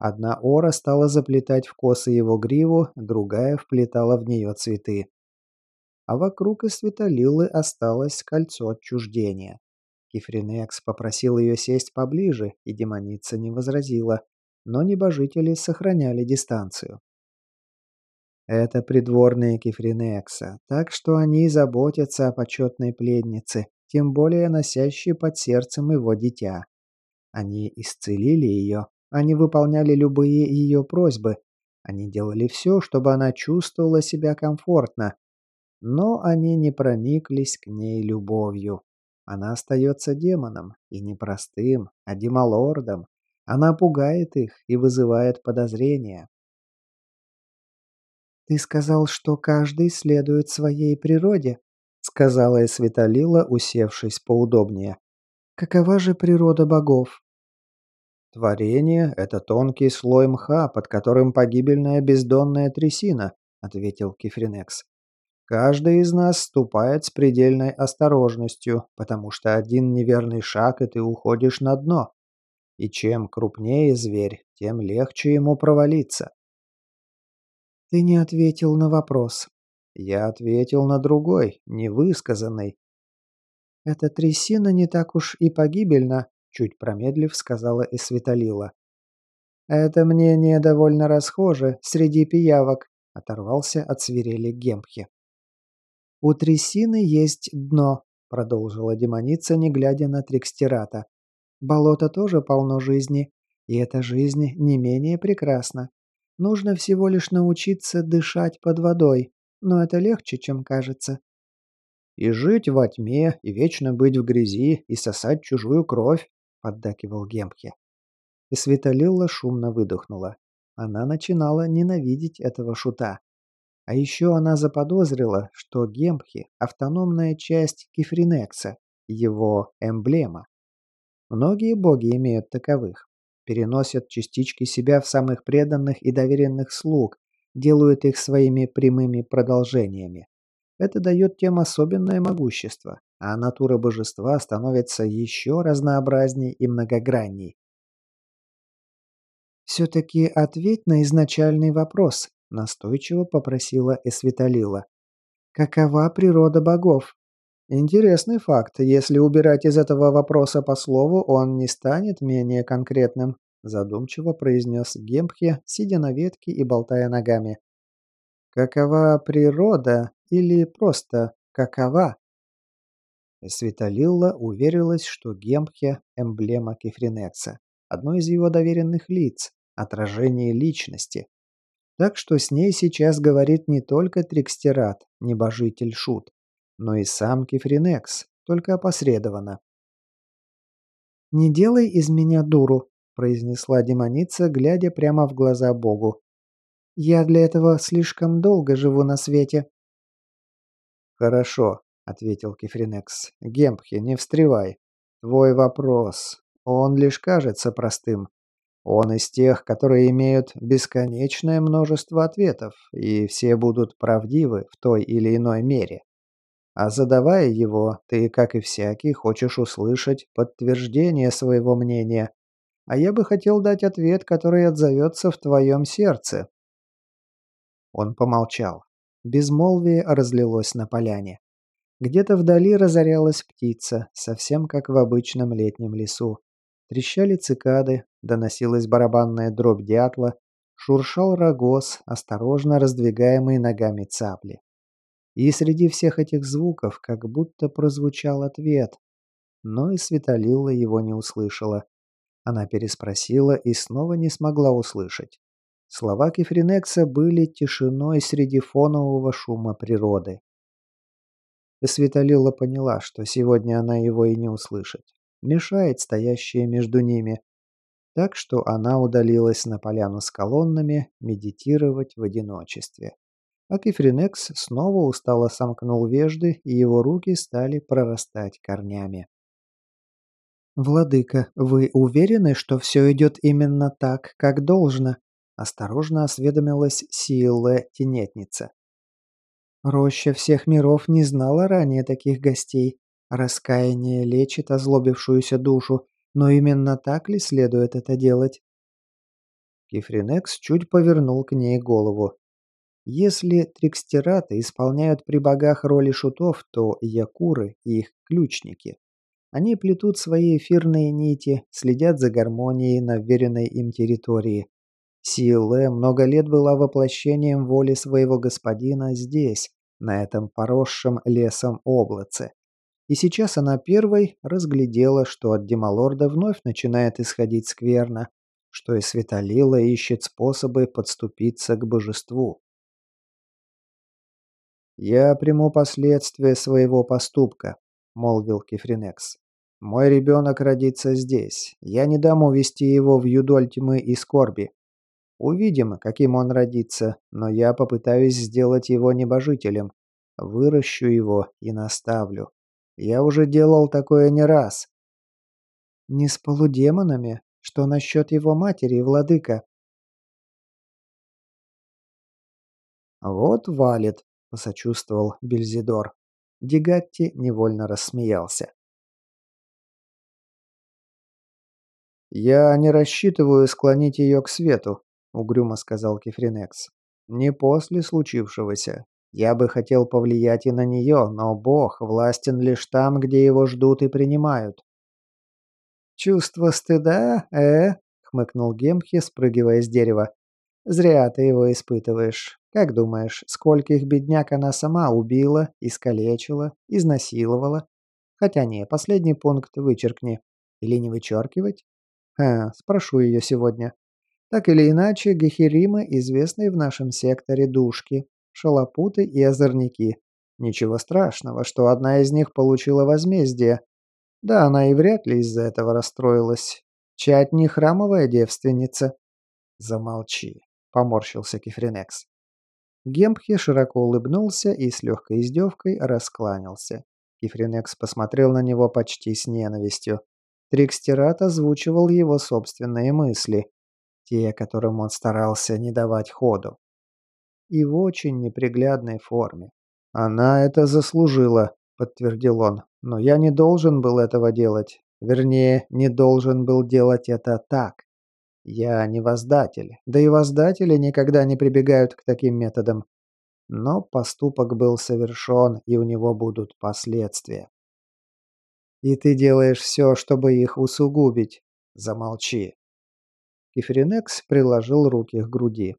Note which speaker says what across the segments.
Speaker 1: Одна ора стала заплетать в косы его гриву, другая вплетала в нее цветы. А вокруг из светолилы осталось кольцо отчуждения. Кифринекс попросил ее сесть поближе, и демоница не возразила, но небожители сохраняли дистанцию. Это придворные Кифринекса, так что они заботятся о почетной пленнице, тем более носящей под сердцем его дитя. Они исцелили ее, они выполняли любые ее просьбы, они делали все, чтобы она чувствовала себя комфортно, но они не прониклись к ней любовью. Она остается демоном, и не простым, а демолордом. Она пугает их и вызывает подозрения.
Speaker 2: «Ты сказал, что каждый следует своей природе», — сказала Эсвиталила, усевшись поудобнее. «Какова же природа богов?»
Speaker 1: «Творение — это тонкий слой мха, под которым погибельная бездонная трясина», — ответил Кифринекс. Каждый из нас ступает с предельной осторожностью, потому что один неверный шаг, и ты уходишь на дно. И чем крупнее зверь, тем легче ему провалиться.
Speaker 2: Ты не ответил на вопрос.
Speaker 1: Я ответил на другой, невысказанный.
Speaker 2: Эта трясина не так уж и погибельна, чуть промедлив сказала и Светолила. Это мнение довольно расхоже среди пиявок, оторвался от свирели Гемпхи. «У трясины есть дно», — продолжила демоница, не глядя на Трикстерата. «Болото тоже полно жизни, и эта жизнь не менее прекрасна. Нужно всего лишь научиться дышать под водой, но это легче, чем кажется».
Speaker 1: «И жить во тьме, и вечно быть в грязи, и сосать чужую кровь», — поддакивал Гемпхе.
Speaker 2: И Светолилла шумно выдохнула. Она начинала ненавидеть этого шута. А еще она заподозрила, что Гемпхи – автономная часть Кифринекса, его эмблема. Многие боги имеют таковых. Переносят частички себя в самых преданных и доверенных слуг, делают их своими прямыми продолжениями. Это дает тем особенное могущество, а натура божества становится еще разнообразней и многогранней. «Все-таки ответь на изначальный вопрос», Настойчиво попросила Эсвиталила. Какова природа богов?
Speaker 1: Интересный факт. Если убирать из этого вопроса по слову, он не станет менее конкретным, задумчиво произнес Гемпхе, сидя на ветке и болтая ногами. Какова природа или просто какова? Светолилла уверилась, что Гемпхе – эмблема Кефринекса, одно из его доверенных лиц, отражение личности, так что с ней сейчас говорит не только Трикстерат, небожитель Шут, но и сам Кефринекс, только опосредованно.
Speaker 2: «Не делай из меня дуру», – произнесла демоница, глядя прямо в глаза Богу. «Я для этого слишком долго живу на свете».
Speaker 1: «Хорошо», – ответил Кефринекс. «Гемпхи, не встревай. Твой вопрос. Он лишь кажется простым. Он из тех, которые имеют бесконечное множество ответов, и все будут правдивы в той или иной мере. А задавая его, ты, как и всякий, хочешь услышать подтверждение своего мнения. А я бы хотел дать ответ, который отзовется в твоем сердце. Он помолчал. Безмолвие разлилось на поляне. Где-то вдали разорялась птица, совсем как в обычном летнем лесу. Трещали цикады, доносилась барабанная дробь дятла, шуршал рогоз, осторожно раздвигаемый ногами цапли. И среди всех этих звуков как будто прозвучал ответ, но и Светолилла его не услышала. Она переспросила и снова не смогла услышать. Слова Кефринекса были тишиной среди фонового шума природы. И Светолилла поняла, что сегодня она его и не услышит мешает стоящее между ними. Так что она удалилась на поляну с колоннами медитировать в одиночестве. А Кефринекс снова устало сомкнул вежды, и его руки стали прорастать корнями.
Speaker 2: «Владыка, вы уверены, что все идет именно так, как должно?» Осторожно осведомилась Силла Тенетница. Роща всех миров не знала ранее таких гостей, Раскаяние лечит озлобившуюся душу, но именно так ли следует это делать?
Speaker 1: Кифринекс чуть повернул к ней голову. Если трикстераты исполняют при богах роли шутов, то якуры и их ключники. Они плетут свои эфирные нити, следят за гармонией на веренной им территории. Силе много лет была воплощением воли своего господина здесь, на этом поросшем лесом облаце. И сейчас она первой разглядела, что от Демалорда вновь начинает исходить скверно, что и Светолила ищет способы подступиться к божеству. «Я приму последствия своего поступка», — молвил Кефринекс. «Мой ребенок родится здесь. Я не дам увести его в юдоль тьмы и скорби. Увидим, каким он родится, но я попытаюсь сделать его небожителем. Выращу его и наставлю. Я уже делал такое не раз».
Speaker 2: «Не с полудемонами? Что насчет его матери, владыка?»
Speaker 1: «Вот валит», – посочувствовал Бельзидор. Дигатти невольно рассмеялся. «Я не рассчитываю склонить ее к свету», — угрюмо сказал Кефринекс. «Не после случившегося. Я бы хотел повлиять и на нее, но Бог властен лишь там, где его ждут и принимают».
Speaker 2: «Чувство стыда, э?» — хмыкнул Гемхи, спрыгивая с дерева. «Зря ты его испытываешь. Как думаешь, скольких бедняк она сама убила, искалечила, изнасиловала? Хотя не, последний пункт вычеркни. Или не вычеркивать? А, спрошу ее сегодня. Так или иначе, гехеримы известны в нашем секторе душки, шалопуты и озорники. Ничего страшного, что одна из них получила возмездие. Да, она и вряд ли из-за этого расстроилась. Чать не храмовая девственница. Замолчи, поморщился Кефринекс. Гемпхи широко улыбнулся и с легкой издевкой раскланялся. Кифринекс посмотрел на него почти с ненавистью. Трикстерат озвучивал его собственные мысли, те, которым он старался не давать ходу. И в очень неприглядной форме. «Она это заслужила», — подтвердил он. «Но я не должен был этого делать. Вернее, не должен был делать это так. Я не воздатель, да и воздатели никогда не прибегают к таким методам. Но поступок был совершен, и у него будут последствия. И ты делаешь все, чтобы их усугубить. Замолчи. Кефринекс приложил руки к груди.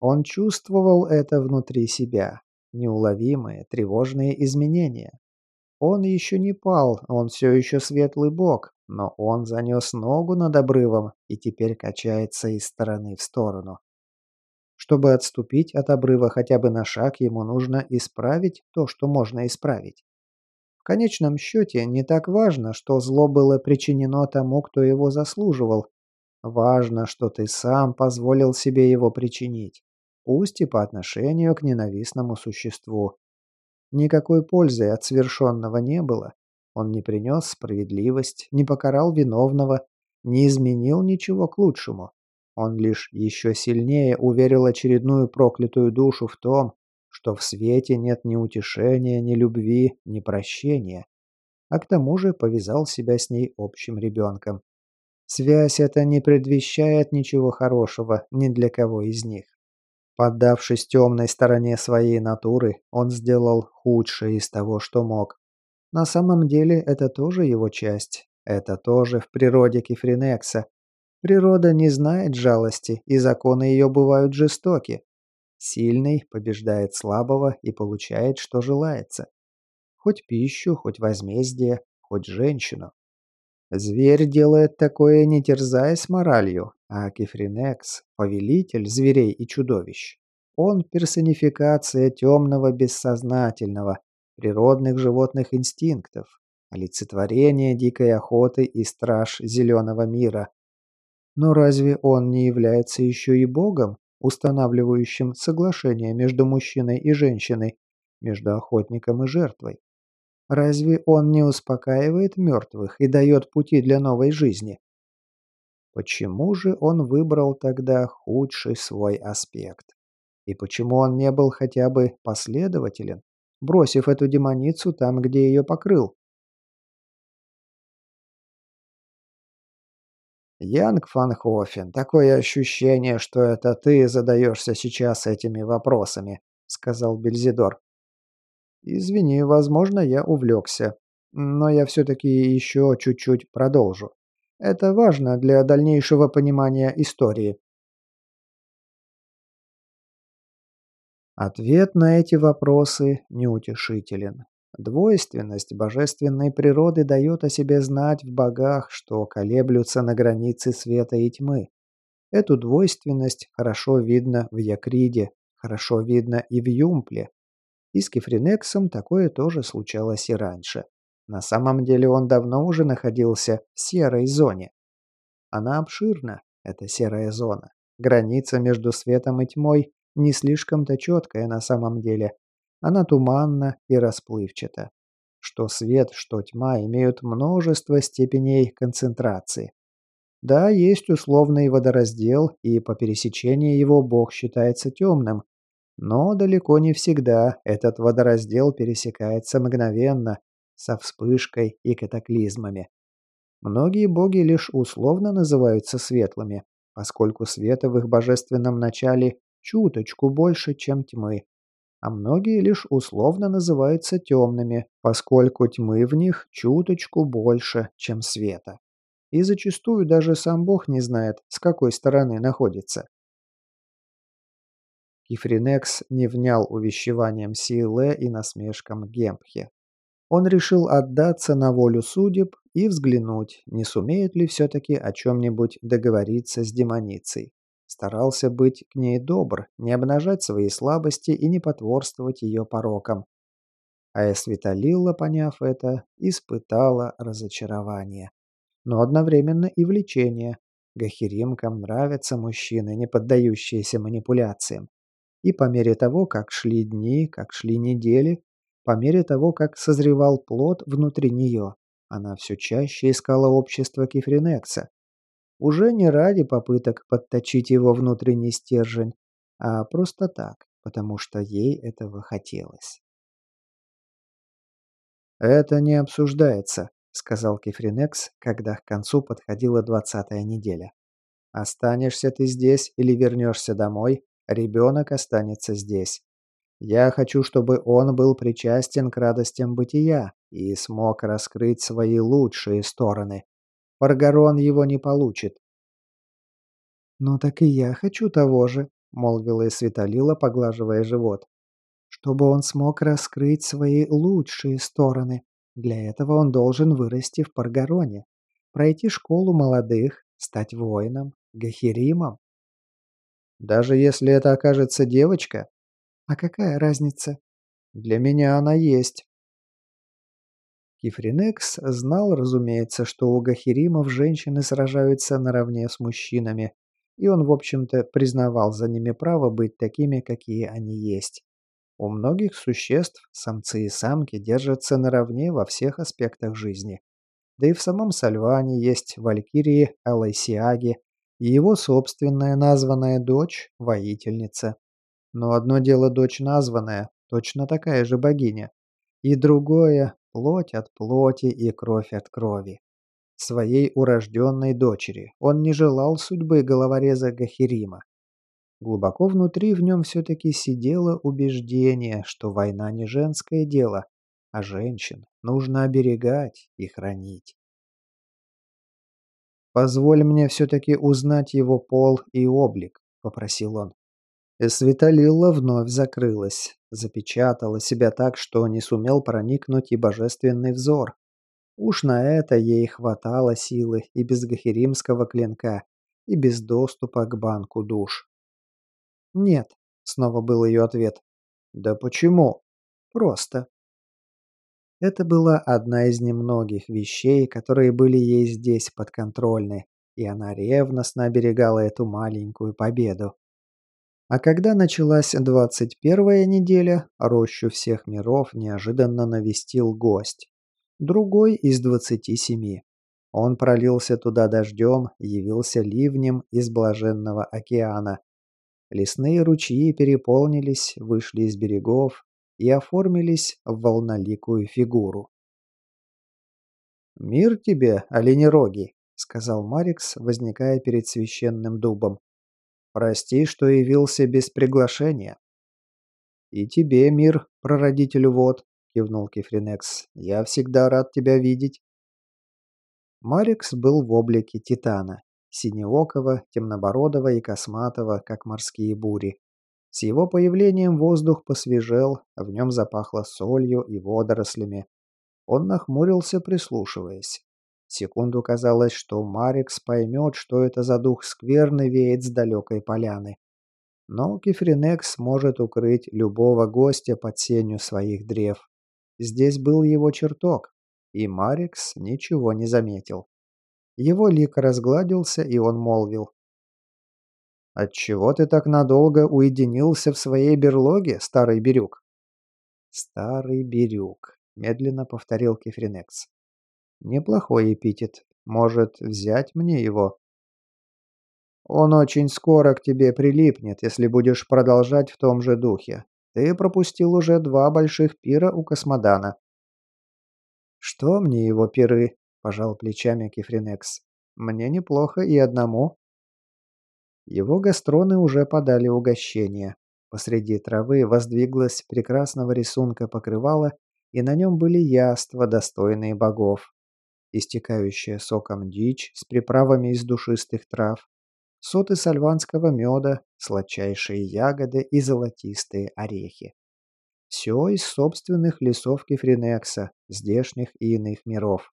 Speaker 2: Он чувствовал это внутри себя. Неуловимые, тревожные изменения. Он еще не пал, он все еще светлый бог, но он занес ногу над обрывом и теперь качается из стороны в сторону. Чтобы отступить от обрыва хотя бы на шаг, ему нужно исправить то, что можно исправить. В конечном счете не так важно, что зло было причинено тому, кто его заслуживал. Важно, что ты сам позволил себе его причинить, пусть и по отношению к ненавистному существу. Никакой пользы от свершенного не было, он не принес справедливость, не покарал виновного, не изменил ничего к лучшему. Он лишь еще сильнее уверил очередную проклятую душу в том, что в свете нет ни утешения, ни любви, ни прощения. А к тому же повязал себя с ней общим ребенком. Связь эта не предвещает ничего хорошего ни для кого из них. Поддавшись темной стороне своей натуры, он сделал худшее из того, что мог. На самом деле это тоже его часть. Это тоже в природе Кефринекса. Природа не знает жалости, и законы ее бывают жестоки. Сильный побеждает слабого и получает, что желается. Хоть пищу, хоть возмездие, хоть женщину. Зверь делает такое, не терзаясь моралью, а Кефринекс – повелитель зверей и чудовищ. Он – персонификация темного бессознательного, природных животных инстинктов, олицетворение дикой охоты и страж зеленого мира. Но разве он не является еще и богом, устанавливающим соглашение между мужчиной и женщиной, между охотником и жертвой? Разве он не успокаивает мертвых и дает пути для новой жизни? Почему же он выбрал тогда худший свой аспект? И почему он не был хотя бы последователен? бросив эту демоницу там, где ее покрыл.
Speaker 1: Янг Фанхофен, такое ощущение, что это ты задаешься сейчас этими вопросами», — сказал Бельзидор. «Извини, возможно, я увлекся. Но я все-таки еще чуть-чуть продолжу. Это важно для дальнейшего понимания истории». Ответ на эти вопросы неутешителен. Двойственность божественной природы дает о себе знать в богах, что колеблются на границе света и тьмы. Эту двойственность хорошо видно в Якриде, хорошо видно и в Юмпле. И с Кефринексом такое тоже случалось и раньше. На самом деле он давно уже находился в серой зоне. Она обширна, эта серая зона. Граница между светом и тьмой не слишком-то четкая на самом деле. Она туманна и расплывчата. Что свет, что тьма имеют множество степеней концентрации. Да, есть условный водораздел, и по пересечении его Бог считается темным. Но далеко не всегда этот водораздел пересекается мгновенно, со вспышкой и катаклизмами. Многие боги лишь условно называются светлыми, поскольку света в их божественном начале чуточку больше, чем тьмы. А многие лишь условно называются темными, поскольку тьмы в них чуточку больше, чем света. И зачастую даже сам Бог не знает, с какой стороны находится. Кифринекс не внял увещеванием Сиэле и насмешкам Гемпхе. Он решил отдаться на волю судеб и взглянуть, не сумеет ли все-таки о чем-нибудь договориться с демоницей. Старался быть к ней добр, не обнажать свои слабости и не потворствовать ее порокам. А Эсвиталилла, поняв это, испытала разочарование. Но одновременно и влечение. Гахиримкам нравятся мужчины, не поддающиеся манипуляциям. И по мере того, как шли дни, как шли недели, по мере того, как созревал плод внутри нее, она все чаще искала общество Кифринекса, уже не ради попыток подточить его внутренний стержень, а просто так, потому что ей этого хотелось. «Это не обсуждается», — сказал Кефринекс, когда к концу подходила двадцатая неделя. «Останешься ты здесь или вернешься домой, ребенок останется здесь. Я хочу, чтобы он был причастен к радостям бытия и смог раскрыть свои лучшие стороны. Паргарон его не получит. «Ну так и я хочу того же», — молвила и Светолила, поглаживая живот. «Чтобы он смог раскрыть свои лучшие стороны. Для этого он должен вырасти в Паргароне, пройти школу молодых, стать воином, гахиримом». «Даже если это окажется девочка?» «А какая разница?» «Для меня она есть». Кифринекс знал, разумеется, что у гахиримов женщины сражаются наравне с мужчинами, и он, в общем-то, признавал за ними право быть такими, какие они есть. У многих существ самцы и самки держатся наравне во всех аспектах жизни. Да и в самом Сальване есть валькирии Алайсиаги и его собственная названная дочь – воительница. Но одно дело дочь названная, точно такая же богиня, и другое Плоть от плоти и кровь от крови. Своей урожденной дочери он не желал судьбы головореза Гахирима. Глубоко внутри в нем все-таки сидело убеждение, что война не женское дело, а женщин нужно оберегать и хранить. «Позволь мне все-таки узнать его пол и облик», — попросил он. Светолилла вновь закрылась, запечатала себя так, что не сумел проникнуть и божественный взор. Уж на это ей хватало силы и без гахеримского клинка, и без доступа к банку душ. «Нет», — снова был ее ответ. «Да почему?» «Просто». Это была одна из немногих вещей, которые были ей здесь подконтрольны, и она ревностно оберегала эту маленькую победу. А когда началась двадцать первая неделя, рощу всех миров неожиданно навестил гость. Другой из двадцати семи. Он пролился туда дождем, явился ливнем из блаженного океана. Лесные ручьи переполнились, вышли из берегов и оформились в волноликую фигуру. «Мир тебе, оленероги!» — сказал Марикс, возникая перед священным дубом. «Прости, что явился без приглашения». «И тебе, мир, прародителю вод», — кивнул Кефринекс. «Я всегда рад тебя видеть». Марикс был в облике Титана, синеокого, темнобородого и косматого, как морские бури. С его появлением воздух посвежел, в нем запахло солью и водорослями. Он нахмурился, прислушиваясь. Секунду казалось, что Марикс поймет, что это за дух скверный веет с далекой поляны. Но Кефринекс может укрыть любого гостя под сенью своих древ. Здесь был его чертог, и Марикс ничего не заметил. Его лик разгладился, и он молвил. «Отчего ты так надолго уединился в своей берлоге, старый Бирюк?» «Старый Бирюк», — медленно повторил Кефринекс. Неплохой эпитет. Может, взять мне его? Он очень скоро к тебе прилипнет, если будешь продолжать в том же духе. Ты пропустил уже два больших пира у Космодана. Что мне его пиры? Пожал плечами Кефринекс. Мне неплохо и одному. Его гастроны уже подали угощение. Посреди травы воздвиглась прекрасного рисунка покрывала, и на нем были яства, достойные богов истекающая соком дичь с приправами из душистых трав, соты сальванского меда, сладчайшие ягоды и золотистые орехи. Все из собственных лесов Кефринекса, здешних и иных миров.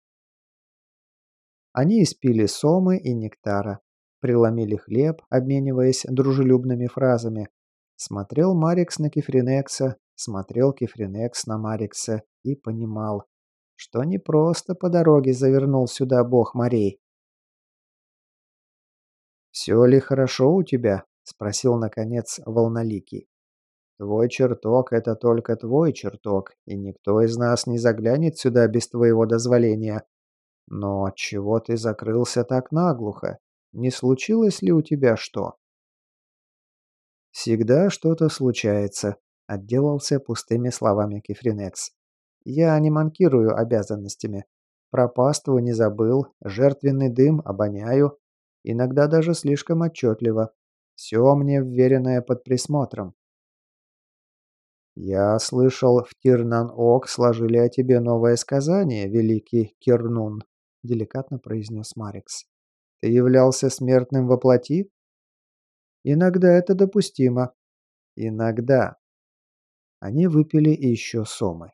Speaker 1: Они испили сомы и нектара, преломили хлеб, обмениваясь дружелюбными фразами. Смотрел Марикс на Кефринекса, смотрел Кефринекс на Марикса и понимал, что не просто по дороге завернул сюда бог морей. «Все ли хорошо у тебя?» — спросил, наконец, Волноликий. «Твой чертог — это только твой чертог, и никто из нас не заглянет сюда без твоего дозволения. Но чего ты закрылся так наглухо? Не случилось ли у тебя что?» «Всегда что-то случается», — отделался пустыми словами Кефринекс. Я не манкирую обязанностями. Про паству не забыл, жертвенный дым обоняю. Иногда даже слишком отчетливо. Все мне вверенное под присмотром. «Я слышал, в Тирнан-Ок сложили о тебе новое сказание, великий Кирнун», — деликатно произнес Марикс. «Ты являлся смертным во плоти?» «Иногда это допустимо». «Иногда». Они выпили еще сомы.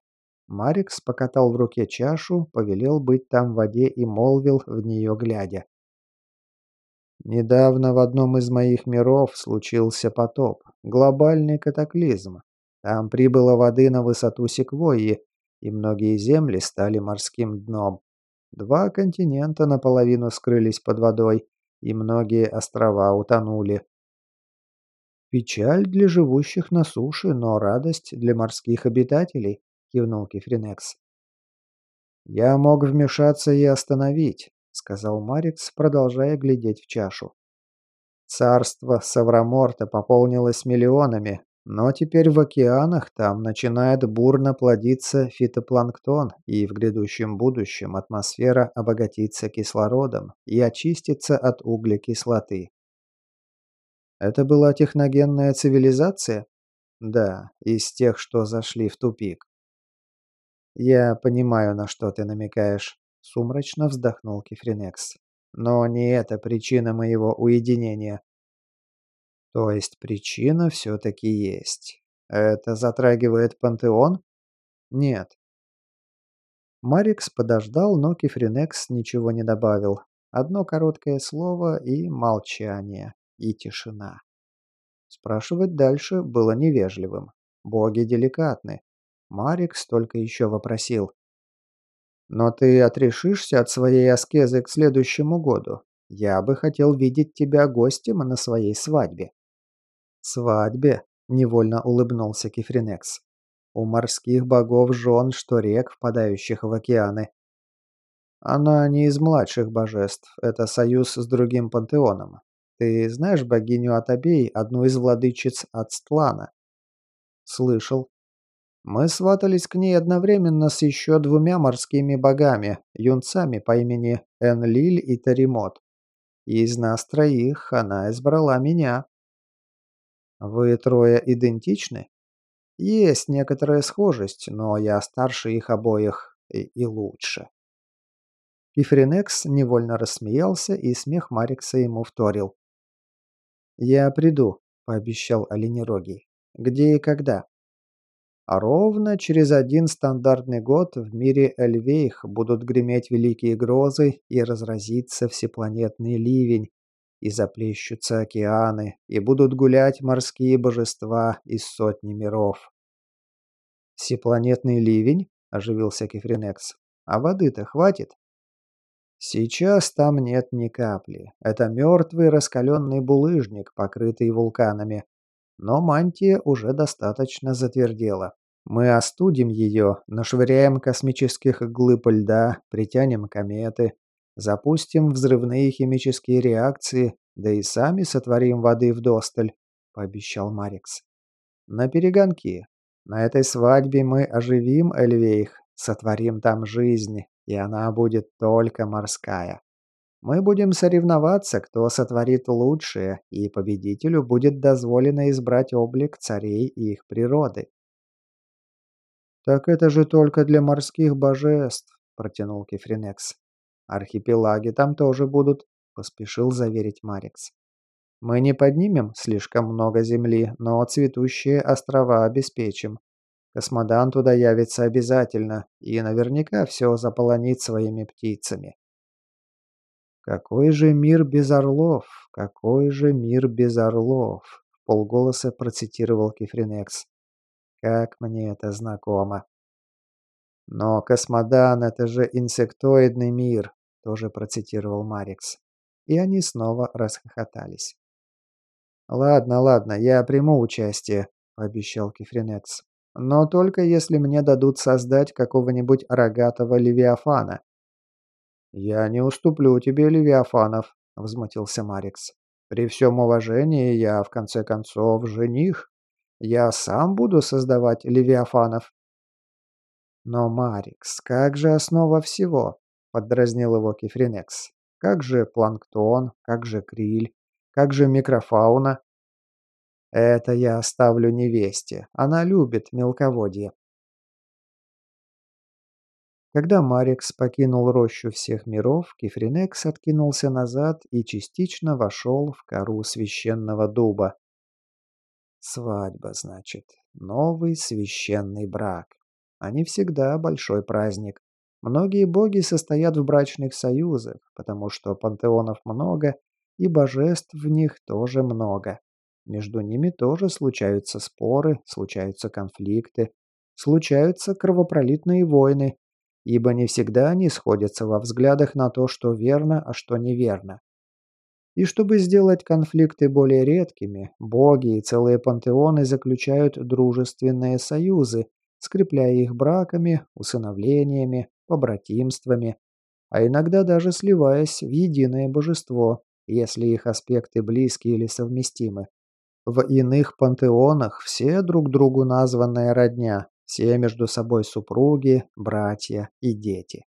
Speaker 1: Марикс покатал в руке чашу, повелел быть там в воде и молвил в нее глядя. Недавно в одном из моих миров случился потоп, глобальный катаклизм. Там прибыло воды на высоту секвойи, и многие земли стали морским дном. Два континента наполовину скрылись под водой, и многие острова утонули. Печаль для живущих на суше, но радость для морских обитателей кивнул Кефринекс. «Я мог вмешаться и остановить», — сказал Марикс, продолжая глядеть в чашу. «Царство Савраморта пополнилось миллионами, но теперь в океанах там начинает бурно плодиться фитопланктон, и в грядущем будущем атмосфера обогатится кислородом и очистится от углекислоты. Это была техногенная цивилизация? Да, из тех, что зашли в тупик. «Я понимаю, на что ты намекаешь», — сумрачно вздохнул Кефринекс. «Но не это причина моего уединения». «То есть причина все-таки есть. Это затрагивает пантеон?» «Нет». Марикс подождал, но Кефринекс ничего не добавил. Одно короткое слово и молчание, и тишина. Спрашивать дальше было невежливым. Боги деликатны, Марик столько еще вопросил. «Но ты отрешишься от своей аскезы к следующему году. Я бы хотел видеть тебя гостем на своей свадьбе». «Свадьбе?» – невольно улыбнулся Кефринекс. «У морских богов жен, что рек, впадающих в океаны». «Она не из младших божеств, это союз с другим пантеоном. Ты знаешь богиню Атабей, одну из владычиц Ацтлана?» «Слышал. Мы сватались к ней одновременно с еще двумя морскими богами, юнцами по имени Энлиль и Таримот. Из нас троих она избрала меня. Вы трое идентичны? Есть некоторая схожесть, но я старше их обоих и, и лучше. Кифринекс невольно рассмеялся, и смех Марикса ему вторил. «Я приду», — пообещал Оленерогий. «Где и когда?» Ровно через один стандартный год в мире Эльвейх будут греметь великие грозы и разразится всепланетный ливень, и заплещутся океаны, и будут гулять морские божества из сотни миров. «Всепланетный ливень?» – оживился Кефринекс. «А воды-то хватит?» «Сейчас там нет ни капли. Это мертвый раскаленный булыжник, покрытый вулканами. Но мантия уже достаточно затвердела. Мы остудим ее, нашвыряем космических глыб льда, притянем кометы, запустим взрывные химические реакции, да и сами сотворим воды в досталь», — пообещал Марикс. «На перегонки. На этой свадьбе мы оживим Эльвейх, сотворим там жизнь, и она будет только морская. Мы будем соревноваться, кто сотворит лучшее, и победителю будет дозволено избрать облик царей и их природы. «Так это же только для морских божеств», — протянул Кефринекс. «Архипелаги там тоже будут», — поспешил заверить Марикс. «Мы не поднимем слишком много земли, но цветущие острова обеспечим. Космодан туда явится обязательно и наверняка все заполонит своими птицами». «Какой же мир без орлов? Какой же мир без орлов?» — полголоса процитировал Кефринекс. «Как мне это знакомо!» «Но космодан — это же инсектоидный мир», — тоже процитировал Марикс. И они снова расхохотались. «Ладно, ладно, я приму участие», — пообещал Кефринекс. «Но только если мне дадут создать какого-нибудь рогатого левиафана. «Я не уступлю тебе, Левиафанов», — возмутился Марикс. «При всем уважении я, в конце концов, жених. Я сам буду создавать Левиафанов». «Но, Марикс, как же основа всего?» — поддразнил его Кефринекс. «Как же планктон, как же криль, как же микрофауна?» «Это я оставлю невесте. Она любит мелководье». Когда Марикс покинул рощу всех миров, Кефринекс откинулся назад и частично вошел в кору священного дуба. Свадьба, значит. Новый священный брак. Они всегда большой праздник. Многие боги состоят в брачных союзах, потому что пантеонов много, и божеств в них тоже много. Между ними тоже случаются споры, случаются конфликты, случаются кровопролитные войны, ибо не всегда они сходятся во взглядах на то, что верно, а что неверно. И чтобы сделать конфликты более редкими, боги и целые пантеоны заключают дружественные союзы, скрепляя их браками, усыновлениями, побратимствами, а иногда даже сливаясь в единое божество, если их аспекты близки или совместимы. В иных пантеонах все друг другу названная родня, все между собой супруги, братья и дети.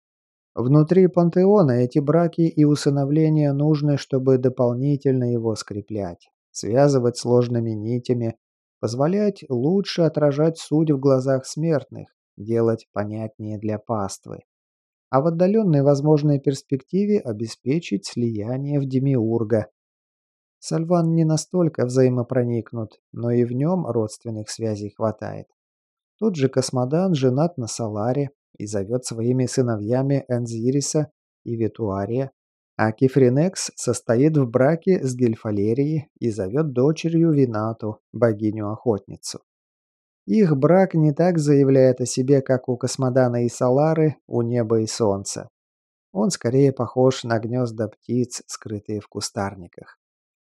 Speaker 1: Внутри пантеона эти браки и усыновления нужны, чтобы дополнительно его скреплять, связывать сложными нитями, позволять лучше отражать суть в глазах смертных, делать понятнее для паствы. А в отдаленной возможной перспективе обеспечить слияние в демиурга. Сальван не настолько взаимопроникнут, но и в нем родственных связей хватает. Тот же Космодан женат на Саларе и зовет своими сыновьями Энзириса и Витуария, а Кифринекс состоит в браке с Гельфалерией и зовет дочерью Винату, богиню-охотницу. Их брак не так заявляет о себе, как у Космодана и Салары, у неба и солнца. Он скорее похож на гнезда птиц, скрытые в кустарниках.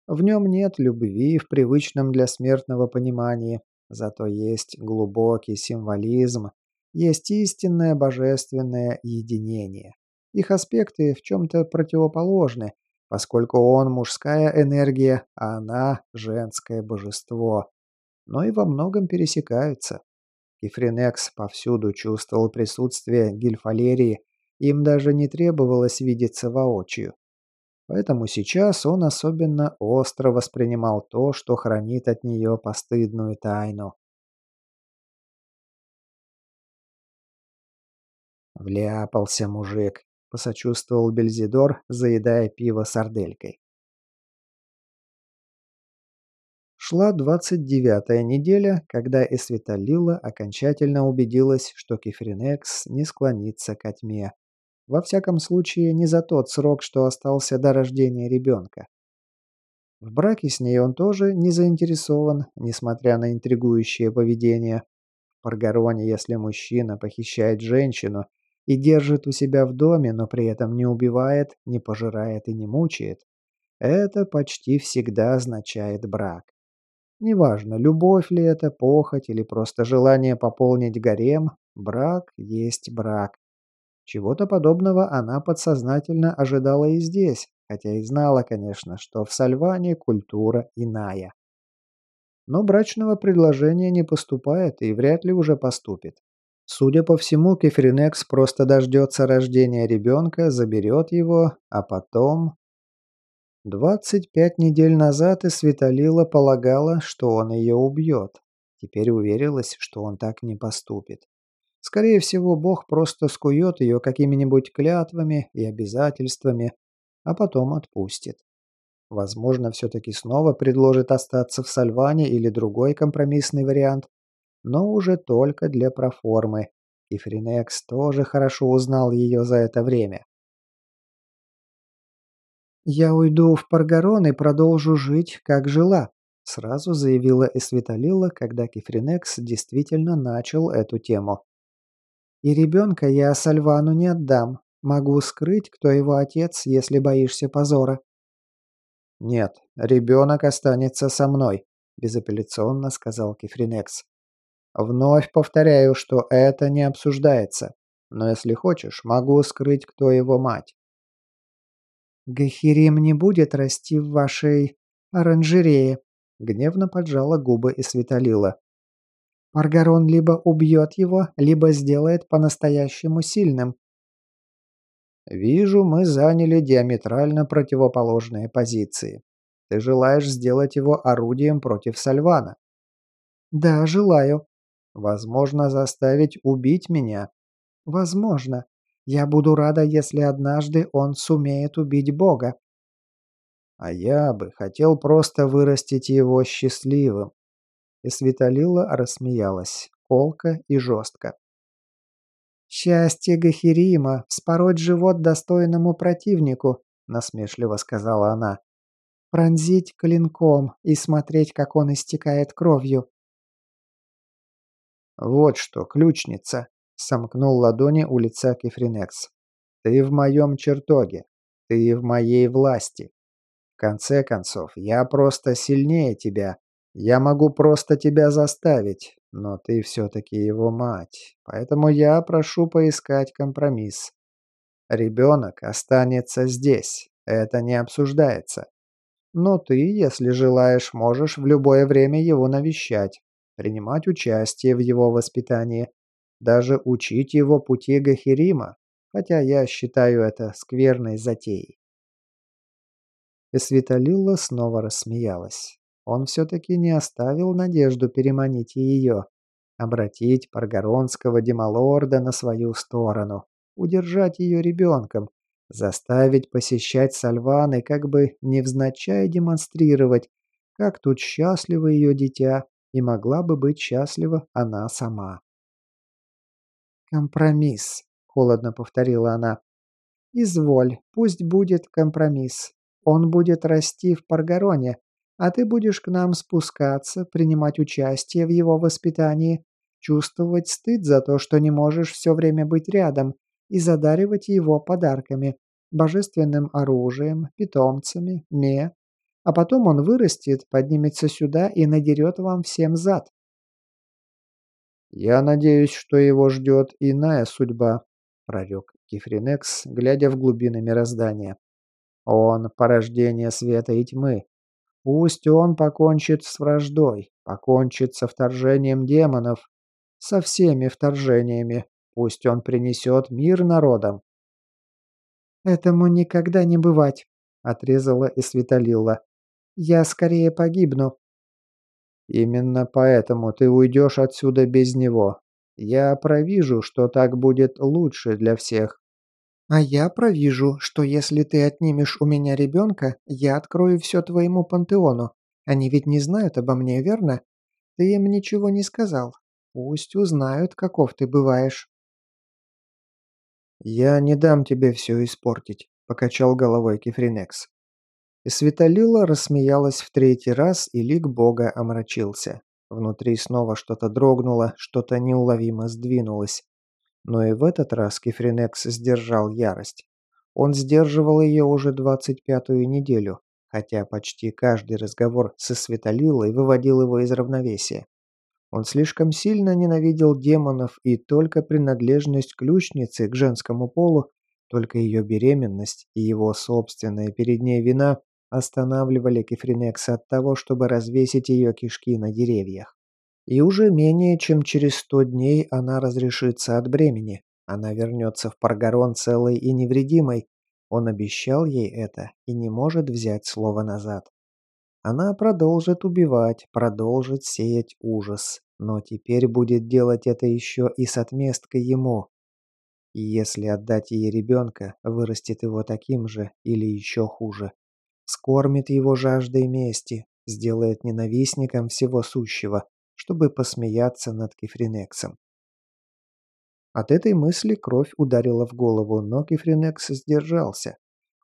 Speaker 1: В нем нет любви в привычном для смертного понимании, Зато есть глубокий символизм, есть истинное божественное единение. Их аспекты в чем-то противоположны, поскольку он мужская энергия, а она женское божество, но и во многом пересекаются. Кефринекс повсюду чувствовал присутствие гильфалерии, им даже не требовалось видеться воочию. Поэтому сейчас он особенно остро воспринимал то, что хранит от нее постыдную тайну. «Вляпался мужик», — посочувствовал Бельзидор, заедая пиво сарделькой. Шла двадцать девятая неделя, когда Эсвиталила окончательно убедилась, что Кефринекс не склонится к тьме. Во всяком случае, не за тот срок, что остался до рождения ребенка. В браке с ней он тоже не заинтересован, несмотря на интригующее поведение. В Паргароне, если мужчина похищает женщину и держит у себя в доме, но при этом не убивает, не пожирает и не мучает, это почти всегда означает брак. Неважно, любовь ли это, похоть или просто желание пополнить гарем, брак есть брак. Чего-то подобного она подсознательно ожидала и здесь, хотя и знала, конечно, что в Сальване культура иная. Но брачного предложения не поступает и вряд ли уже поступит. Судя по всему, Кефринекс просто дождется рождения ребенка, заберет его, а потом... 25 недель назад и Светолила полагала, что он ее убьет. Теперь уверилась, что он так не поступит. Скорее всего, Бог просто скует ее какими-нибудь клятвами и обязательствами, а потом отпустит. Возможно, все-таки снова предложит остаться в Сальване или другой компромиссный вариант, но уже только для проформы. И Фринекс тоже хорошо узнал ее за это время. «Я уйду в Паргарон и продолжу жить, как жила», сразу заявила Эсвиталила, когда Кефринекс действительно начал эту тему. И ребенка я Сальвану не отдам. Могу скрыть, кто его отец, если боишься позора». «Нет, ребенок останется со мной», – безапелляционно сказал Кефринекс. «Вновь повторяю, что это не обсуждается. Но если хочешь, могу скрыть, кто его мать».
Speaker 2: «Гахирим не будет расти в вашей оранжерее», – гневно поджала губы и светолила. Маргарон либо убьет его, либо сделает по-настоящему сильным.
Speaker 1: Вижу, мы заняли диаметрально противоположные позиции. Ты желаешь сделать его орудием против Сальвана?
Speaker 2: Да, желаю.
Speaker 1: Возможно, заставить убить меня?
Speaker 2: Возможно. Я буду рада, если однажды он сумеет убить Бога.
Speaker 1: А я бы хотел просто вырастить его счастливым. И Светолила рассмеялась, колко и жестко.
Speaker 2: «Счастье Гахирима – вспороть живот достойному противнику», – насмешливо сказала она. «Пронзить клинком и смотреть, как он истекает кровью».
Speaker 1: «Вот что, ключница», – сомкнул ладони у лица Кефринекс. «Ты в моем чертоге. Ты в моей власти. В конце концов, я просто сильнее тебя, я могу просто тебя заставить, но ты все-таки его мать, поэтому я прошу поискать компромисс. Ребенок останется здесь, это не обсуждается. Но ты, если желаешь, можешь в любое время его навещать, принимать участие в его воспитании, даже учить его пути Гахирима, хотя я считаю это скверной затеей. Эсвиталилла снова рассмеялась. Он все-таки не оставил надежду переманить ее, обратить паргоронского демалорда на свою сторону, удержать ее ребенком, заставить посещать Сальваны, как бы невзначай демонстрировать, как тут счастливо ее дитя, и могла бы быть счастлива она сама.
Speaker 2: «Компромисс», — холодно повторила она. «Изволь, пусть будет компромисс. Он будет расти в Паргароне, а ты будешь к нам спускаться, принимать участие в его воспитании, чувствовать стыд за то, что не можешь все время быть рядом, и задаривать его подарками, божественным оружием, питомцами, ме. А потом он вырастет, поднимется сюда и надерет вам всем зад.
Speaker 1: «Я надеюсь, что его ждет иная судьба», – прорек Кифринекс, глядя в глубины мироздания. «Он – порождение света и тьмы, Пусть он покончит с враждой, покончит со вторжением демонов. Со всеми вторжениями. Пусть он принесет мир народам.
Speaker 2: «Этому никогда не бывать», — отрезала и Светолила. «Я скорее погибну».
Speaker 1: «Именно поэтому ты уйдешь отсюда без него. Я провижу, что так будет лучше для всех».
Speaker 2: «А я провижу, что если ты отнимешь у меня ребенка, я открою все твоему пантеону. Они ведь не знают обо мне, верно? Ты им ничего не сказал. Пусть узнают, каков ты бываешь».
Speaker 1: «Я не дам тебе все испортить», — покачал головой Кефринекс. Светолила рассмеялась в третий раз, и лик бога омрачился. Внутри снова что-то дрогнуло, что-то неуловимо сдвинулось. Но и в этот раз Кефринекс сдержал ярость. Он сдерживал ее уже двадцать пятую неделю, хотя почти каждый разговор со Светолилой выводил его из равновесия. Он слишком сильно ненавидел демонов, и только принадлежность ключницы к женскому полу, только ее беременность и его собственная перед ней вина останавливали Кефринекса от того, чтобы развесить ее кишки на деревьях. И уже менее чем через сто дней она разрешится от бремени. Она вернется в Паргарон целой и невредимой. Он обещал ей это и не может взять слово назад. Она продолжит убивать, продолжит сеять ужас, но теперь будет делать это еще и с отместкой ему. И если отдать ей ребенка, вырастет его таким же или еще хуже. Скормит его жаждой мести, сделает ненавистником всего сущего, чтобы посмеяться над Кефринексом. От этой мысли кровь ударила в голову, но Кефринекс сдержался.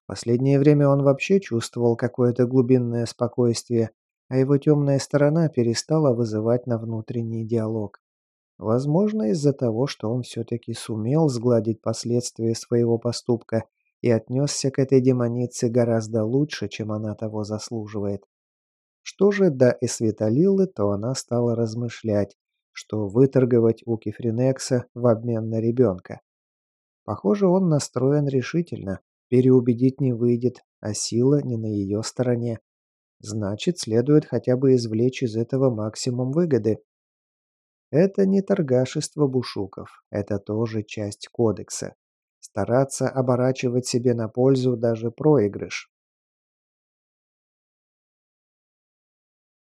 Speaker 1: Последнее время он вообще чувствовал какое-то глубинное спокойствие, а его темная сторона перестала вызывать на внутренний диалог. Возможно, из-за того, что он все-таки сумел сгладить последствия своего поступка и отнесся к этой демонице гораздо лучше, чем она того заслуживает. Что же до Эсвиталилы, то она стала размышлять, что выторговать у Кефринекса в обмен на ребенка. Похоже, он настроен решительно, Переубедить не выйдет, а сила не на ее стороне. Значит, следует хотя бы извлечь из этого максимум выгоды. Это не торгашество бушуков, это тоже часть кодекса. Стараться оборачивать себе на пользу даже проигрыш.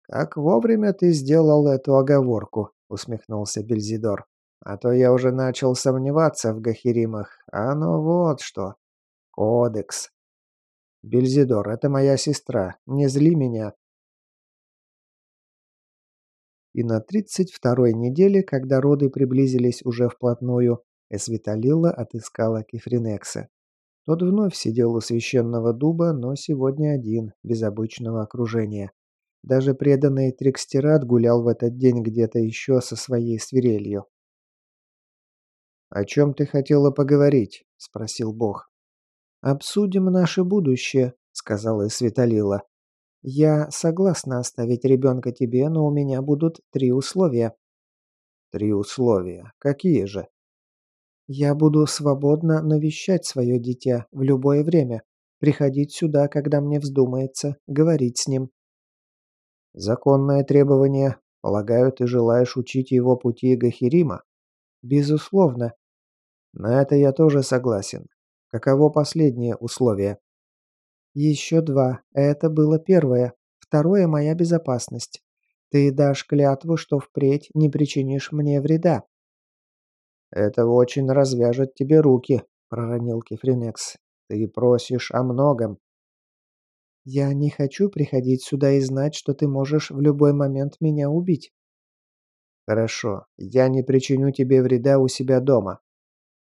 Speaker 1: «Как вовремя ты сделал эту оговорку», — усмехнулся Бельзидор. «А то я уже начал сомневаться в Гахиримах. А ну вот что. Кодекс. Бельзидор, это моя сестра. Не зли меня. И на 32-й неделе, когда роды приблизились уже вплотную, Эсвиталила отыскала Кефринекса. Тот вновь сидел у священного дуба, но сегодня один, без обычного окружения. Даже преданный Трикстерат гулял в этот день где-то еще со своей свирелью. «О чем ты хотела поговорить?» – спросил Бог. «Обсудим наше будущее», — сказала Светолила. «Я согласна оставить ребенка тебе, но у меня будут три условия». «Три условия? Какие же?» «Я буду свободно навещать свое дитя в любое время, приходить сюда, когда мне вздумается, говорить с ним». «Законное требование. Полагаю, ты желаешь учить его пути Гахирима?» «Безусловно». «На это я тоже согласен. Каково последнее условие? Еще два. Это было первое. Второе – моя безопасность. Ты дашь клятву, что впредь не причинишь мне вреда. Это очень развяжет тебе руки, проронил Кефринекс. Ты просишь о многом. Я не хочу приходить сюда и знать, что ты можешь в любой момент меня убить. Хорошо, я не причиню тебе вреда у себя дома.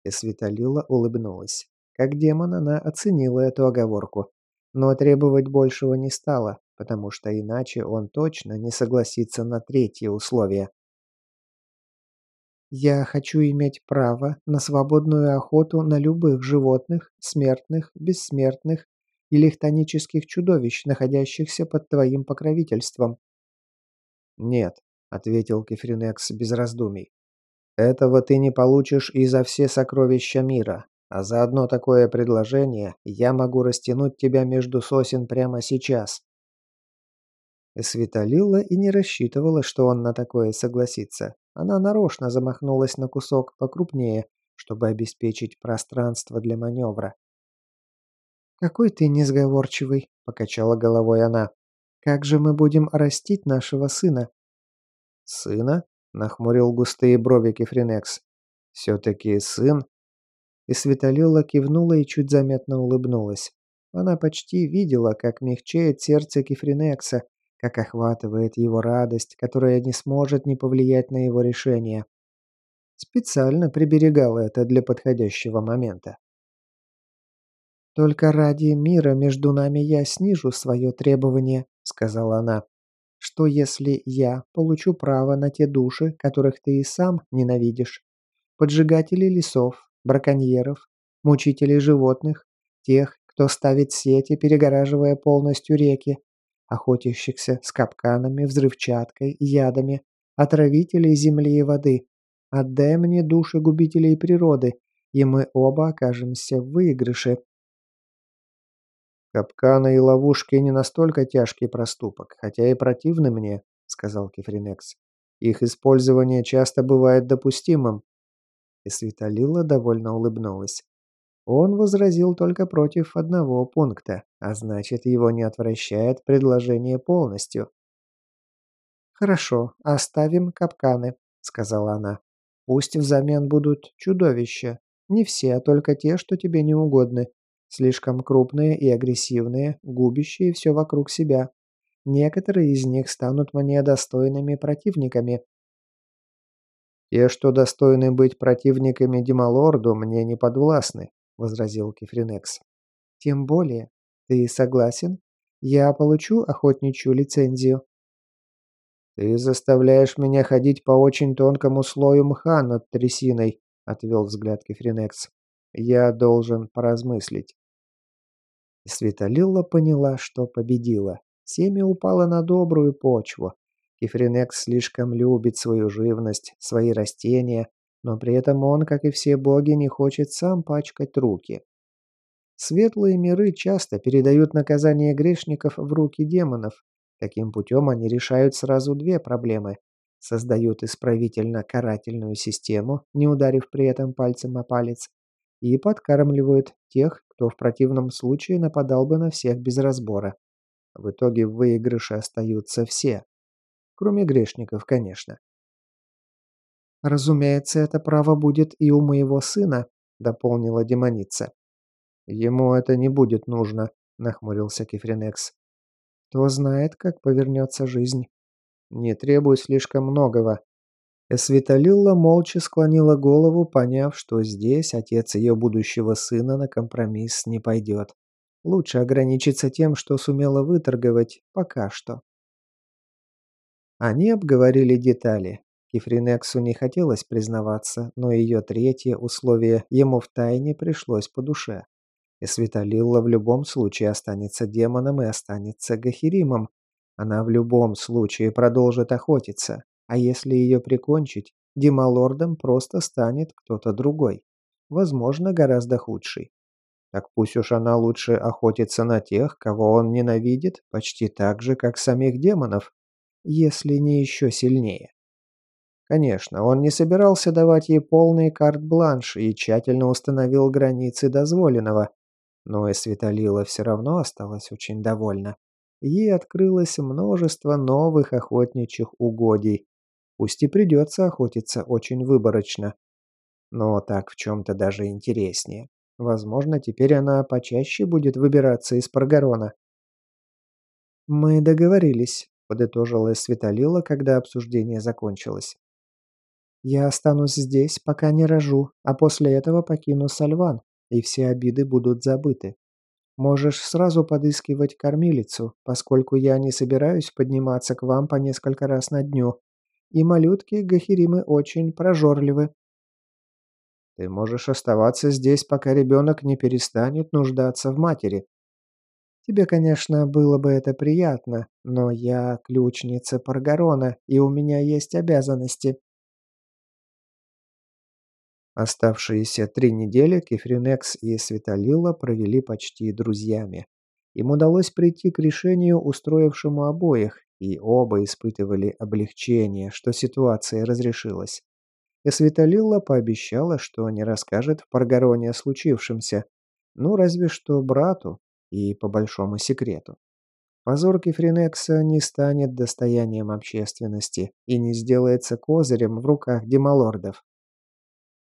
Speaker 1: И Светолила улыбнулась. Как демон она оценила эту оговорку, но требовать большего не стала, потому что иначе он точно не согласится на третье условие. «Я хочу иметь право на свободную охоту на любых животных, смертных, бессмертных или хтонических чудовищ, находящихся под твоим покровительством». «Нет», — ответил Кефринекс без раздумий. «Этого ты не получишь и за все сокровища мира, а за одно такое предложение я могу растянуть тебя между сосен прямо сейчас». Светолила и не рассчитывала, что он на такое согласится.
Speaker 2: Она нарочно замахнулась на кусок покрупнее, чтобы обеспечить пространство для маневра. «Какой ты несговорчивый», — покачала головой она. «Как же мы будем растить нашего сына?»
Speaker 1: «Сына?» — нахмурил густые брови Кефринекс. «Все-таки сын?»
Speaker 2: И Светолила кивнула и чуть заметно улыбнулась. Она почти видела, как мягчает сердце Кефринекса, как охватывает его радость, которая не сможет не повлиять на его решение. Специально приберегала это для подходящего момента. «Только ради мира между нами я снижу свое требование», — сказала она. «Что если я получу право на те души, которых ты и сам ненавидишь? Поджигателей лесов, браконьеров, мучителей животных, тех, кто ставит сети, перегораживая полностью реки, охотящихся с капканами, взрывчаткой, ядами, отравителей земли и воды. Отдай мне души губителей природы, и мы оба окажемся в выигрыше.
Speaker 1: «Капканы и ловушки не настолько тяжкий проступок, хотя и противны мне», — сказал Кефринекс. «Их использование часто бывает допустимым».
Speaker 2: И Светолила довольно улыбнулась. Он возразил только против одного пункта, а значит, его не отвращает предложение полностью. «Хорошо, оставим капканы», — сказала она. «Пусть взамен будут чудовища. Не все, а только те, что тебе не угодны. Слишком крупные и агрессивные, губящие все вокруг себя. Некоторые из них станут мне достойными противниками.
Speaker 1: «Те, что достойны быть противниками Дималорду, мне не подвластны», — возразил Кефринекс.
Speaker 2: «Тем более. Ты согласен? Я получу охотничью лицензию».
Speaker 1: «Ты заставляешь меня ходить по очень тонкому слою мха над трясиной», — отвел взгляд Кефринекс. «Я должен поразмыслить».
Speaker 2: И Светолилла поняла, что победила. Семя упало на добрую почву. Кефринекс слишком любит свою живность, свои растения, но при этом он, как и все боги, не хочет сам пачкать руки. Светлые миры часто передают наказание грешников в руки демонов. Таким путем они решают сразу две проблемы. Создают исправительно-карательную систему, не ударив при этом пальцем о палец, и подкармливают тех, кто в противном случае нападал бы на всех без разбора. В итоге в выигрыше остаются все. Кроме грешников, конечно. «Разумеется, это право будет и у моего сына», — дополнила демоница.
Speaker 1: «Ему это не будет нужно», — нахмурился Кефринекс.
Speaker 2: «Кто знает, как повернется жизнь».
Speaker 1: «Не требуй слишком многого»,
Speaker 2: Эсвиталилла молча склонила голову, поняв, что здесь отец ее будущего сына на компромисс не пойдет. Лучше ограничиться тем, что сумела выторговать пока что. Они обговорили детали. Кифринексу не хотелось признаваться, но ее третье условие ему втайне пришлось по душе. И Светолилла в любом случае останется демоном и останется Гахиримом. Она в любом случае продолжит охотиться, а если ее прикончить, Дималордом просто станет кто-то другой. Возможно, гораздо худший. Так пусть уж она лучше охотится на тех, кого он ненавидит, почти так же, как самих демонов, если не еще сильнее. Конечно, он не собирался давать ей полный карт-бланш и тщательно установил границы дозволенного, но и Светолила все равно осталась очень довольна. Ей открылось множество новых охотничьих угодий, Пусть и придется охотиться очень выборочно. Но так в чем-то даже интереснее. Возможно, теперь она почаще будет выбираться из Паргарона. «Мы договорились», — подытожила Светолила, когда обсуждение закончилось. «Я останусь здесь, пока не рожу, а после этого покину Сальван, и все обиды будут забыты. Можешь сразу подыскивать кормилицу, поскольку я не собираюсь подниматься к вам по несколько раз на дню, и малютки-гахиримы очень прожорливы.
Speaker 1: Ты можешь оставаться здесь, пока ребенок не перестанет нуждаться в матери.
Speaker 2: Тебе, конечно, было бы это приятно, но я ключница Паргарона, и у меня есть обязанности. Оставшиеся три недели Кефринекс и Светолила провели почти друзьями. Им удалось прийти к решению, устроившему обоих,
Speaker 1: и оба испытывали облегчение, что ситуация разрешилась. Эсвиталилла пообещала, что не расскажет в Паргароне о случившемся, ну разве что брату и по большому секрету. Позор Кефринекса не станет достоянием общественности и не сделается козырем в руках демалордов.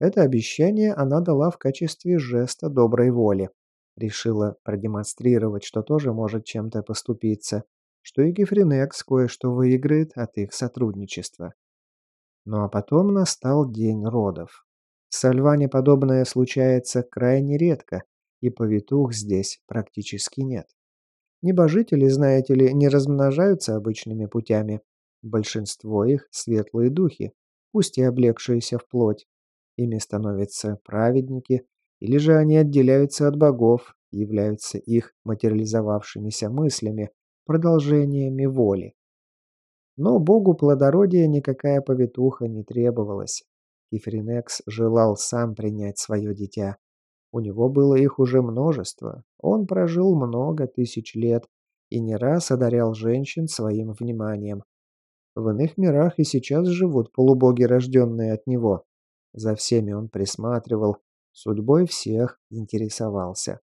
Speaker 1: Это обещание она дала в качестве жеста доброй воли. Решила продемонстрировать, что тоже может чем-то поступиться, что и Кефринекс кое-что выиграет от их сотрудничества. Ну а потом настал день родов. В Сальване подобное случается крайне редко, и повитух здесь практически нет. Небожители, знаете ли, не размножаются обычными путями. Большинство их – светлые духи, пусть и облегшиеся в плоть. Ими становятся праведники, или же они отделяются от богов, являются их материализовавшимися мыслями, продолжениями воли. Но богу плодородия никакая повитуха не требовалась. Кифринекс желал сам принять свое дитя. У него было их уже множество. Он прожил много тысяч лет и не раз одарял женщин своим вниманием. В иных мирах и сейчас живут полубоги, рожденные от него. За всеми он присматривал, судьбой всех интересовался.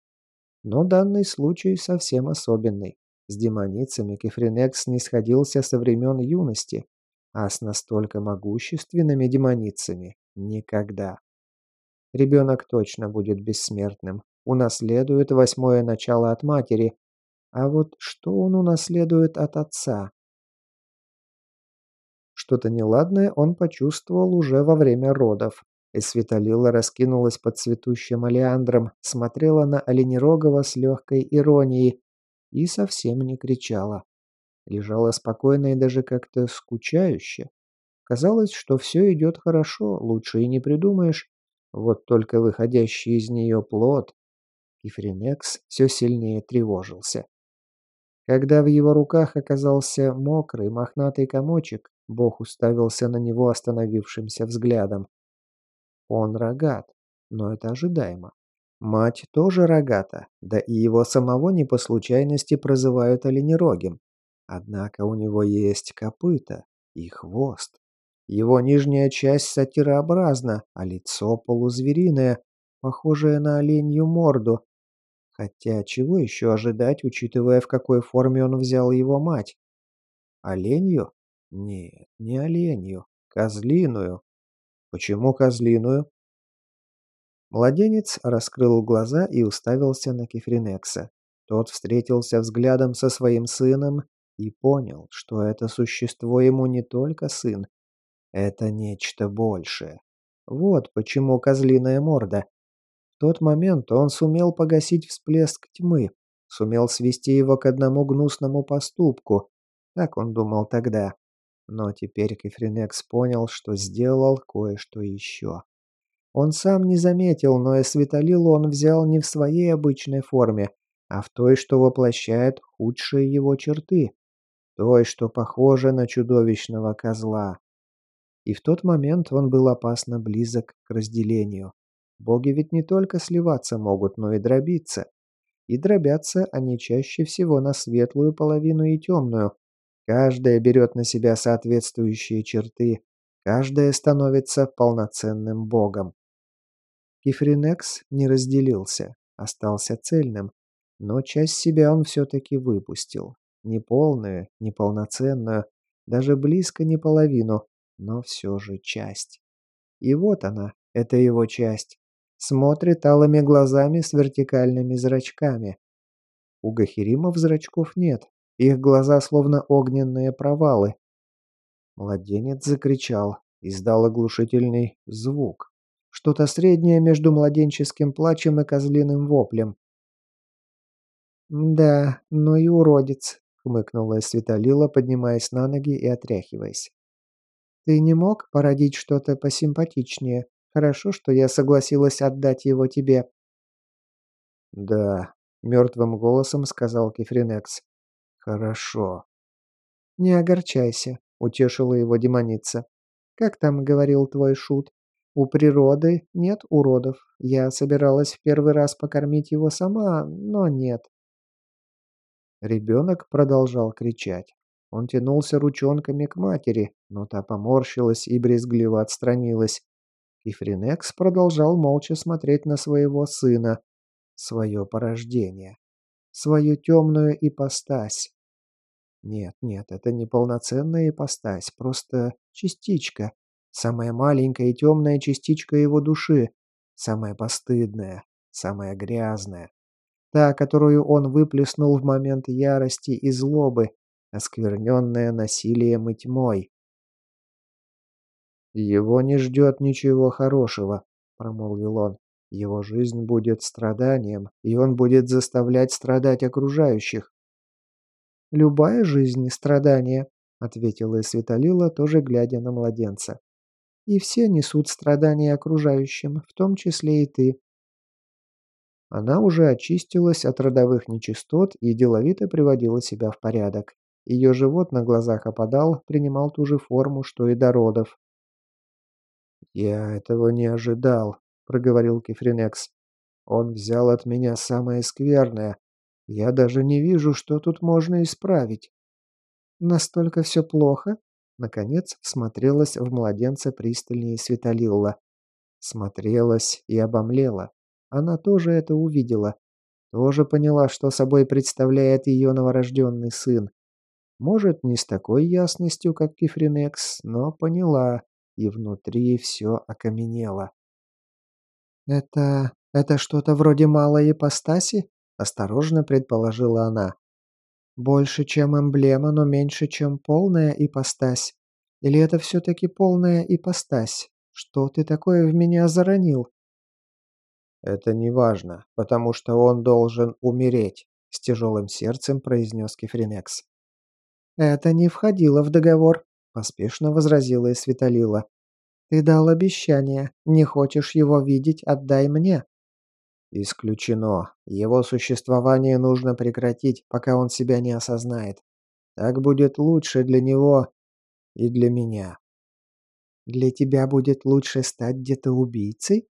Speaker 1: Но данный случай совсем особенный. С демоницами Кефринекс не сходился со времен юности, а с настолько могущественными демоницами – никогда. Ребенок точно будет бессмертным, унаследует восьмое начало от матери, а вот что он унаследует от отца? Что-то неладное он почувствовал уже во время родов. Эсвиталила раскинулась под цветущим олеандром, смотрела на Оленерогова с легкой иронией и совсем не кричала. Лежала спокойно и даже как-то скучающе. Казалось, что все идет хорошо, лучше и не придумаешь. Вот только выходящий из нее плод. Кифринекс все сильнее тревожился. Когда в его руках оказался мокрый мохнатый комочек, Бог уставился на него остановившимся взглядом. Он рогат, но это ожидаемо. Мать тоже рогата, да и его самого не по случайности прозывают оленерогим. Однако у него есть копыта и хвост. Его нижняя часть сатирообразна, а лицо полузвериное, похожее на оленью морду. Хотя чего еще ожидать, учитывая, в какой форме он взял его мать? Оленью? Нет, не оленью. Козлиную. Почему козлиную? Младенец раскрыл глаза и уставился на Кефринекса. Тот встретился взглядом со своим сыном и понял, что это существо ему не только сын. Это нечто большее. Вот почему козлиная морда. В тот момент он сумел погасить всплеск тьмы, сумел свести его к одному гнусному поступку. Так он думал тогда. Но теперь Кефринекс понял, что сделал кое-что еще. Он сам не заметил, но и Светолилу он взял не в своей обычной форме, а в той, что воплощает худшие его черты. Той, что похожа на чудовищного козла. И в тот момент он был опасно близок к разделению. Боги ведь не только сливаться могут, но и дробиться. И дробятся они чаще всего на светлую половину и темную. Каждая берет на себя соответствующие черты, каждая становится полноценным богом. Кифринекс не разделился, остался цельным, но часть себя он все-таки выпустил. Не полную, не полноценную, даже близко не половину, но все же часть. И вот она, это его часть. Смотрит алыми глазами с вертикальными зрачками. У Гахиримов зрачков нет, их глаза словно огненные провалы. Младенец закричал, издал оглушительный звук. Что-то среднее между младенческим плачем и козлиным воплем. «Да, ну и уродец», — хмыкнула Светолила, поднимаясь на ноги и отряхиваясь. «Ты не мог породить что-то посимпатичнее? Хорошо, что я согласилась отдать его тебе». «Да», — мертвым голосом сказал Кефринекс. «Хорошо». «Не огорчайся», — утешила его демоница. «Как там говорил твой шут? У природы нет уродов. Я собиралась в первый раз покормить его сама, но нет. Ребенок продолжал кричать. Он тянулся ручонками к матери, но та поморщилась и брезгливо отстранилась. И Фринекс продолжал молча смотреть на своего сына, свое порождение, свою темную ипостась. Нет, нет, это не полноценная ипостась, просто частичка, самая маленькая и темная частичка его души, самая постыдная, самая грязная, та, которую он выплеснул в момент ярости и злобы, оскверненная насилием и тьмой. «Его не ждет ничего хорошего», — промолвил он. «Его жизнь будет страданием, и он будет заставлять страдать окружающих». «Любая жизнь — страдание», — ответила Светолила, тоже глядя на младенца. «И все несут страдания окружающим, в том числе и ты». Она уже очистилась от родовых нечистот и деловито приводила себя в порядок. Ее живот на глазах опадал, принимал ту же форму, что и до родов. «Я этого не ожидал», — проговорил Кефринекс. «Он взял от меня самое скверное. Я даже не вижу, что тут можно исправить». «Настолько все плохо?» Наконец всмотрелась в младенца пристальнее Светолилла. Смотрелась и обомлела. Она тоже это увидела. Тоже поняла, что собой представляет ее новорожденный сын. Может, не с такой ясностью, как Кефринекс, но поняла, и внутри все окаменело. «Это... это что-то вроде малой ипостаси?» – осторожно предположила она. «Больше, чем эмблема, но меньше, чем полная ипостась. Или это все-таки полная ипостась? Что ты такое в меня заронил?» «Это не важно, потому что он должен умереть», – с тяжелым сердцем произнес Кефринекс.
Speaker 2: «Это не входило в договор», – поспешно возразила и Светолила. «Ты дал обещание. Не хочешь его видеть, отдай мне».
Speaker 1: «Исключено. Его существование нужно прекратить, пока он себя не осознает. Так будет лучше для него и для меня».
Speaker 2: «Для тебя будет лучше стать где-то убийцей?»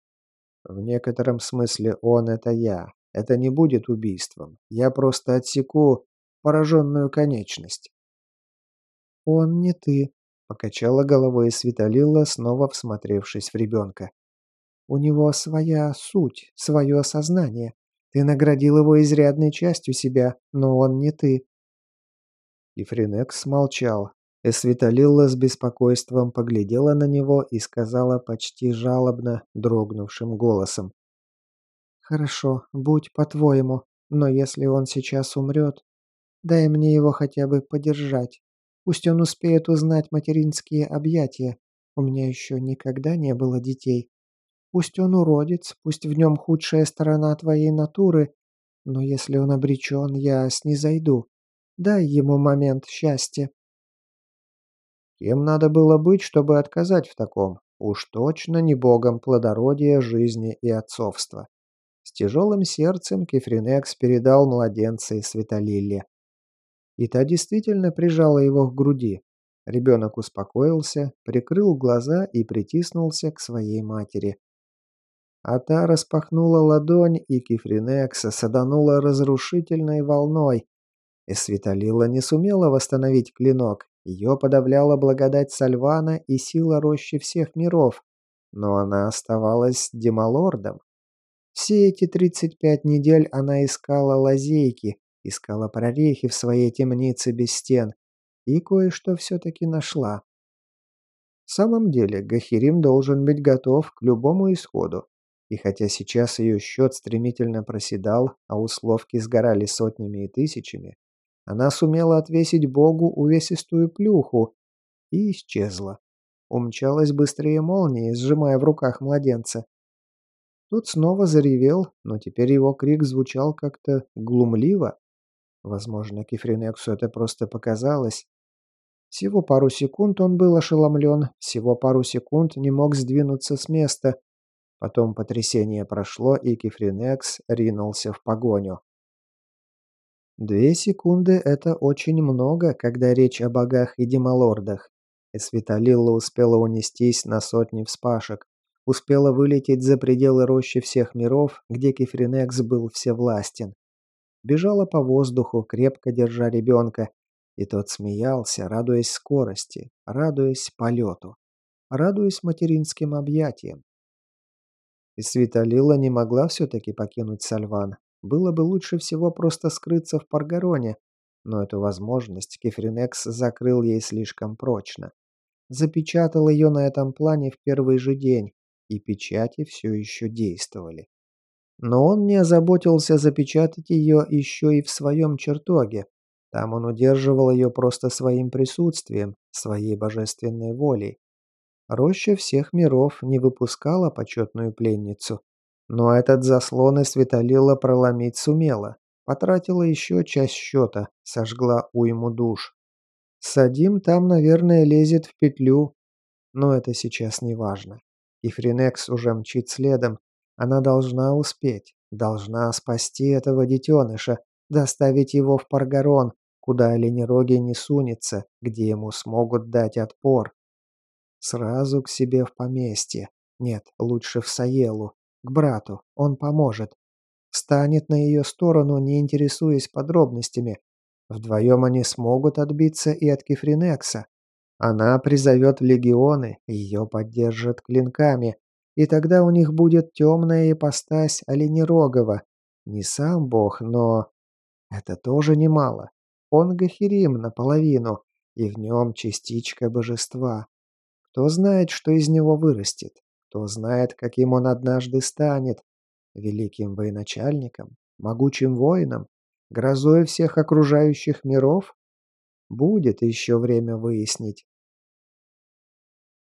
Speaker 1: «В некотором смысле он — это я. Это не будет убийством. Я просто отсеку пораженную конечность».
Speaker 2: «Он не ты», — покачала головой Светолила, снова всмотревшись в ребенка. «У него своя суть, свое сознание. Ты наградил его изрядной частью себя, но он не ты».
Speaker 1: И Фринекс молчал. Эсвиталилла с беспокойством поглядела на него и сказала почти жалобно, дрогнувшим голосом.
Speaker 2: «Хорошо, будь по-твоему, но если он сейчас умрет, дай мне его хотя бы подержать. Пусть он успеет узнать материнские объятия. У меня еще никогда не было детей. Пусть он уродец, пусть в нем худшая сторона твоей натуры, но если он обречен, я снизойду. Дай ему момент счастья.
Speaker 1: Кем надо было быть, чтобы отказать в таком? Уж точно не богом плодородия, жизни и отцовства. С тяжелым сердцем Кефринекс передал младенца и Светолилле. И та действительно прижала его к груди. Ребенок успокоился, прикрыл глаза и притиснулся к своей матери. А та распахнула ладонь, и Кифринекса саданула разрушительной волной. Эсвиталила не сумела восстановить клинок, ее подавляла благодать Сальвана и сила рощи всех миров, но она оставалась демалордом. Все эти 35 недель она искала лазейки, Искала прорехи в своей темнице без стен. И кое-что все-таки нашла. В самом деле, Гахирим должен быть готов к любому исходу. И хотя сейчас ее счет стремительно проседал, а условки сгорали сотнями и тысячами, она сумела отвесить Богу увесистую плюху и исчезла. Умчалась быстрее молнии, сжимая в руках младенца. Тут снова заревел, но теперь его крик звучал как-то глумливо. Возможно, Кефринексу это просто показалось. Всего пару секунд он был ошеломлен, всего пару секунд не мог сдвинуться с места. Потом потрясение прошло, и Кефринекс ринулся в погоню. Две секунды – это очень много, когда речь о богах и демалордах. Эсвиталилла успела унестись на сотни вспашек, успела вылететь за пределы рощи всех миров, где Кефринекс был всевластен бежала по воздуху, крепко держа ребенка,
Speaker 2: И тот смеялся, радуясь скорости, радуясь полету, радуясь материнским объятиям. И Светолила не могла все-таки покинуть Сальван. Было бы лучше всего просто скрыться в Паргароне, но эту возможность Кефринекс закрыл ей слишком прочно. Запечатал ее на этом плане в первый же день, и печати все еще действовали. Но он не озаботился запечатать ее еще и в своем чертоге. Там он удерживал ее просто своим присутствием, своей божественной волей. Роща всех миров не выпускала почетную пленницу. Но этот заслон и Светолила проломить сумела. Потратила еще часть счета, сожгла уйму душ. Садим там, наверное, лезет в петлю. Но это сейчас не важно. И Фринекс уже мчит следом. Она должна успеть. Должна спасти этого детеныша. Доставить его в Паргарон, куда оленероги не сунется, где ему смогут дать отпор. Сразу к себе в поместье. Нет, лучше в Саелу. К брату. Он поможет встанет на ее сторону, не интересуясь подробностями. Вдвоем они смогут отбиться и от Кефринекса. Она призовет легионы, ее поддержат клинками, и тогда у них будет темная ипостась Оленерогова. Не сам бог, но... Это тоже немало. Он Гахирим наполовину, и в нем частичка божества. Кто знает, что из него вырастет? Кто знает, каким он однажды станет? великим военачальником, могучим воином, грозой всех окружающих миров? Будет еще время выяснить.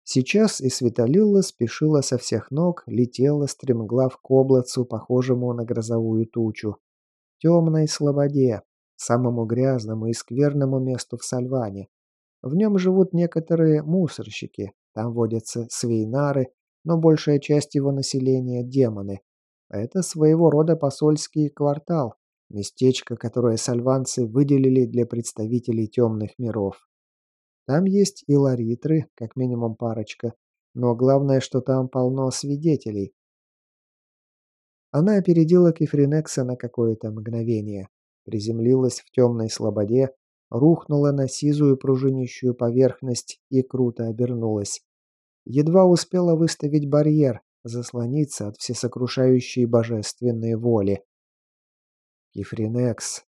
Speaker 2: Сейчас и Светолилла спешила со всех ног, летела стремглав к облацу, похожему на грозовую тучу. Темной слободе, самому грязному и скверному месту в Сальване. В нем живут некоторые мусорщики, там водятся свейнары, но большая часть его населения – демоны, это своего рода посольский квартал, местечко, которое сальванцы выделили для представителей темных миров. Там есть и ларитры, как минимум парочка, но главное, что там полно свидетелей. Она опередила Кефринекса на какое-то мгновение, приземлилась в темной слободе, рухнула на сизую пружинищую поверхность и круто обернулась. Едва успела выставить барьер, заслониться от всесокрушающей божественной воли. Кифринекс.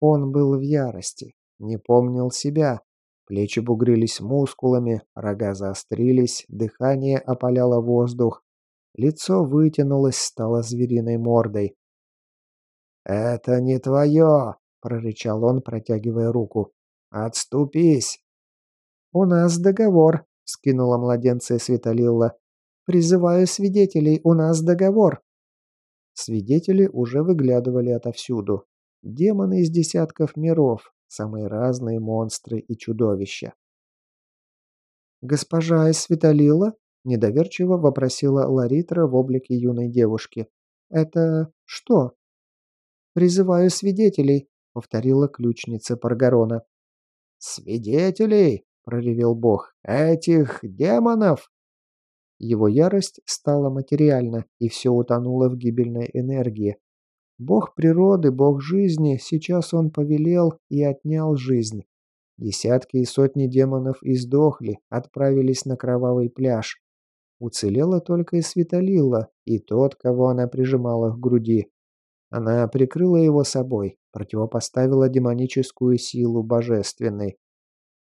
Speaker 2: Он был в ярости, не помнил себя. Плечи бугрились мускулами, рога заострились, дыхание опаляло воздух. Лицо вытянулось, стало звериной мордой. «Это не твое!» — прорычал он, протягивая руку. «Отступись!» «У нас договор», — скинула младенца Светолилла. «Призываю свидетелей, у нас договор». Свидетели уже выглядывали отовсюду. Демоны из десятков миров, самые разные монстры и чудовища. «Госпожа Светолила?» – недоверчиво вопросила Ларитра в облике юной девушки. «Это что?» «Призываю свидетелей», — повторила ключница Паргарона. «Свидетелей!» — проревел бог. «Этих демонов!» Его ярость стала материальна, и все утонуло в гибельной энергии. Бог природы, бог жизни, сейчас он повелел и отнял жизнь. Десятки и сотни демонов издохли, отправились на кровавый пляж. Уцелела только и Светолила, и тот, кого она прижимала к груди. Она прикрыла его собой, противопоставила демоническую силу божественной.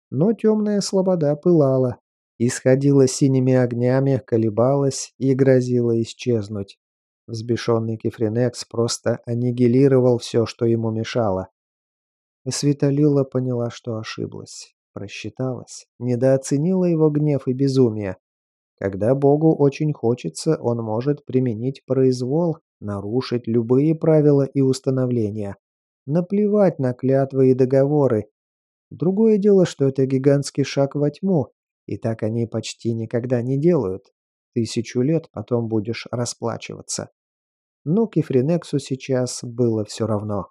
Speaker 2: Но темная слобода пылала, исходила синими огнями, колебалась и грозила исчезнуть. Взбешенный Кефринекс просто аннигилировал все, что ему мешало. Светолила поняла, что ошиблась, просчиталась, недооценила его гнев и безумие. Когда Богу очень хочется, он может применить произвол, нарушить любые правила и установления. Наплевать на клятвы и договоры. Другое дело, что это гигантский шаг во тьму, и так они почти никогда не делают. Тысячу лет потом будешь расплачиваться. Но Кефринексу сейчас было все равно.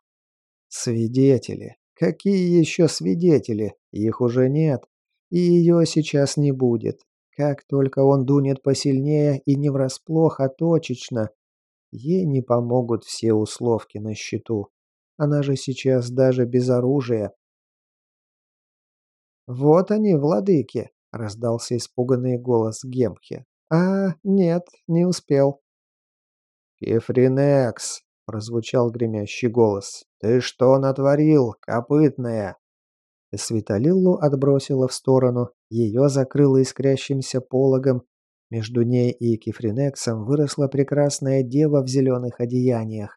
Speaker 2: Свидетели. Какие еще свидетели? Их уже нет. И ее сейчас не будет. Как только он дунет посильнее и не врасплох, а точечно, ей не помогут все условки на счету. Она же сейчас даже без оружия.
Speaker 1: «Вот они, владыки!» — раздался испуганный голос Гемхи. «А, нет, не успел».
Speaker 2: «Кефринекс!» — прозвучал гремящий голос. «Ты что натворил, копытная?»
Speaker 1: Светолиллу отбросила в сторону, ее закрыло искрящимся пологом. Между ней и Кефринексом выросла прекрасная дева в зеленых одеяниях.